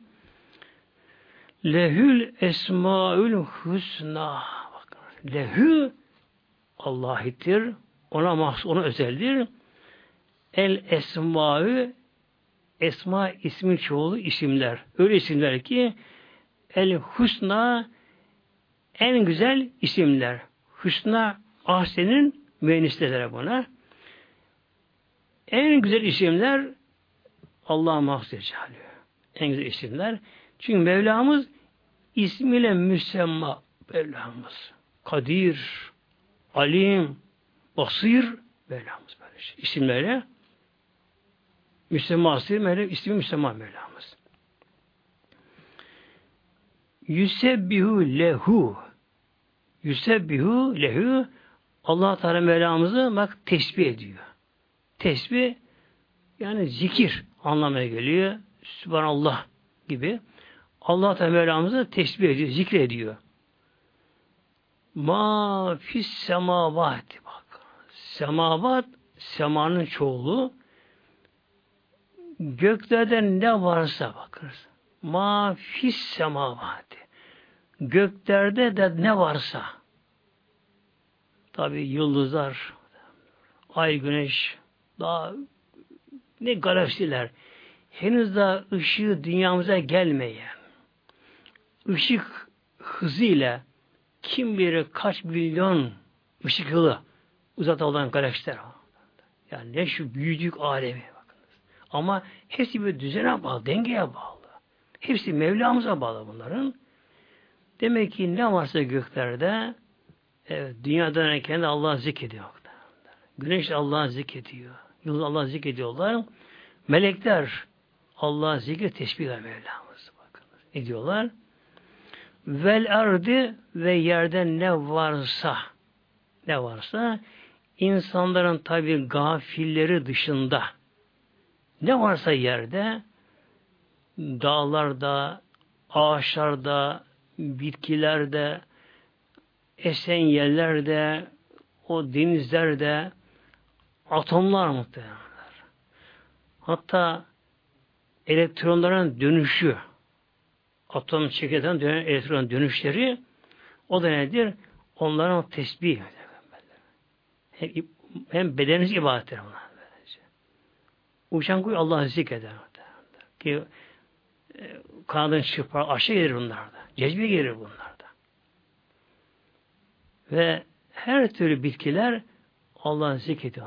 Lehül esmaül husna. Bakın. Lehü Allah'ittir. Ona mahsus, ona özeldir. El esmaü esma ismin çoğulu isimler. Öyle isimler ki el husna en güzel isimler. Husna ahsenin mühendisleri buna. En güzel isimler Allah'a mahsus En güzel isimler. Çünkü Mevlamız ismiyle müsemma Mevlamız. Kadir, Alim, Basir Mevlamız böyle şey. İsimleri Müslüman asir Mevlam, ismi Müslüman Mevlamız. Yüsebbihu lehu Yüsebbihu lehu Allah Teala Mevlamızı bak tesbih ediyor. Tesbih yani zikir anlamına geliyor. Sübhanallah gibi. Allah Teala Mevlamızı tesbih ediyor, zikrediyor. Ma fis semavati bak. Semavat semanın çoğulu göklerden ne varsa bakırız. Ma fis semavati. Göklerde de ne varsa tabi yıldızlar ay güneş daha ne galaksiler henüz daha ışığı dünyamıza gelmeyen ışık hızıyla kim bilir kaç milyon ışık yılı uzakta olan galaksiler. Yani ne şu büyücük alemi bakınız. Ama hepsi bir düzene bağlı, dengeye bağlı. Hepsi Mevlamıza bağlı bunların. Demek ki ne varsa göklerde evet, dünyada kendi Allah zikrediyor. Güneş Allah zikrediyor. Yıldız Allah zikrediyorlar. Melekler Allah zikri tesbih Mevlamız bakınız. Ediyorlar vel ardı ve yerden ne varsa ne varsa insanların tabi gafilleri dışında ne varsa yerde dağlarda, ağaçlarda, bitkilerde, esen yerlerde, o denizlerde atomlar muhtemelenler. Hatta elektronların dönüşü atom çekirdeğinden dönen elektron dönüşleri o da nedir? Onların tesbih hem, hem bedeniniz ibadettir bunlar. Böylece. Uçan kuyu Allah'ı zikreder. Ki e, kanadın çıpar aşağı gelir bunlarda. Cezbe gelir bunlarda. Ve her türlü bitkiler Allah'ı zikrediyor.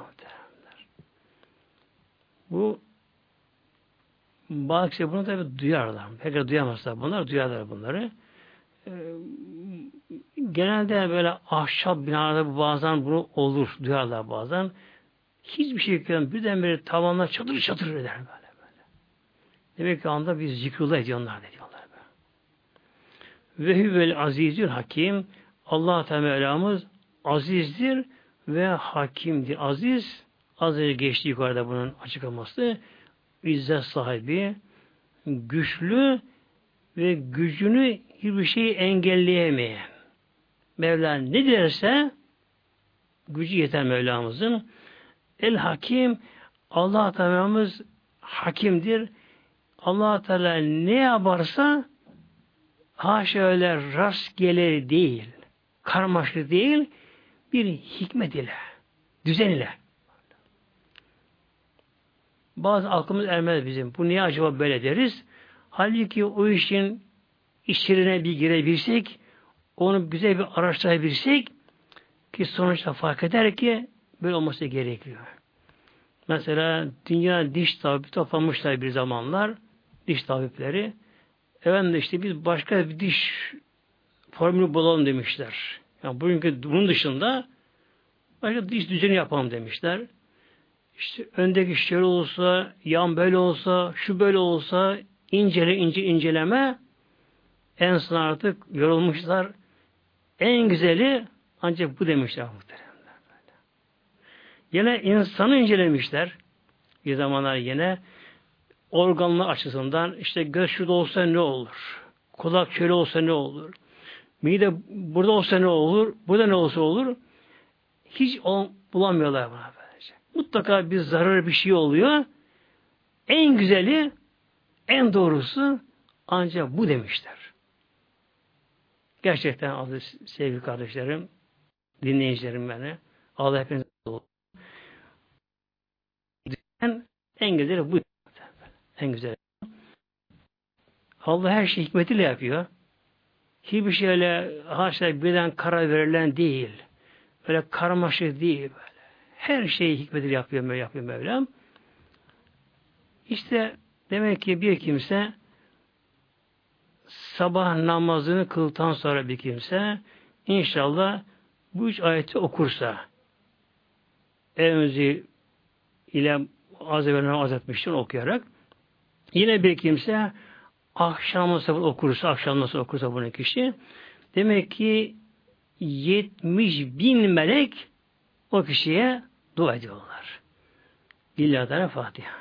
Bu bazı bunu tabi duyarlar. Pek duyamazlar bunlar, duyarlar bunları. Ee, genelde böyle ahşap binalarda bazen bunu olur, duyarlar bazen. Hiçbir şey yok. Birdenbire tavanlar çatır çatır eder böyle böyle. Demek ki anda bir zikrullah ediyorlar diyorlar. Ve huvel azizül hakim Allah Teala'mız azizdir ve hakimdir. Aziz az önce geçti yukarıda bunun açıklaması izzet sahibi, güçlü ve gücünü hiçbir şeyi engelleyemeyen. Mevla ne derse gücü yeter Mevlamızın. El Hakim Allah Teala'mız hakimdir. Allah Teala ne yaparsa haşa öyle rastgele değil, karmaşık değil, bir hikmet ile, düzen ile. Bazı aklımız ermez bizim. Bu niye acaba böyle deriz? Halbuki o işin içlerine bir girebilsek, onu güzel bir araştırabilsek ki sonuçta fark eder ki böyle olması gerekiyor. Mesela dünya diş tabi toplamışlar bir zamanlar diş tabipleri. Efendim işte biz başka bir diş formülü bulalım demişler. Yani bugünkü bunun dışında başka diş düzeni yapalım demişler. İşte öndeki şöyle olsa, yan böyle olsa, şu böyle olsa, incele ince inceleme en son artık yorulmuşlar. En güzeli ancak bu demişler muhteremler. Yine insanı incelemişler. Bir zamanlar yine organlar açısından işte göz şurada olsa ne olur? Kulak şöyle olsa ne olur? Mide burada olsa ne olur? Burada ne olsa olur? Hiç bulamıyorlar buna. Mutlaka bir zarar bir şey oluyor. En güzeli, en doğrusu ancak bu demişler. Gerçekten aziz sevgili kardeşlerim, dinleyicilerim beni. Allah hepinize olsun. En güzeli bu. En güzeli. Allah her şeyi hikmetiyle yapıyor. Hiçbir şeyle haşa birden karar verilen değil. Böyle karmaşık değil böyle. Her şeyi hikmetiyle yapıyor, yapıyor Mevlam. İşte demek ki bir kimse sabah namazını kıldıktan sonra bir kimse inşallah bu üç ayeti okursa Evzi ile az evvel okuyarak yine bir kimse akşam nasıl okursa akşam nasıl okursa bunu kişi demek ki 70 bin melek o kişiye dua ediyorlar. Lillahi Fatiha.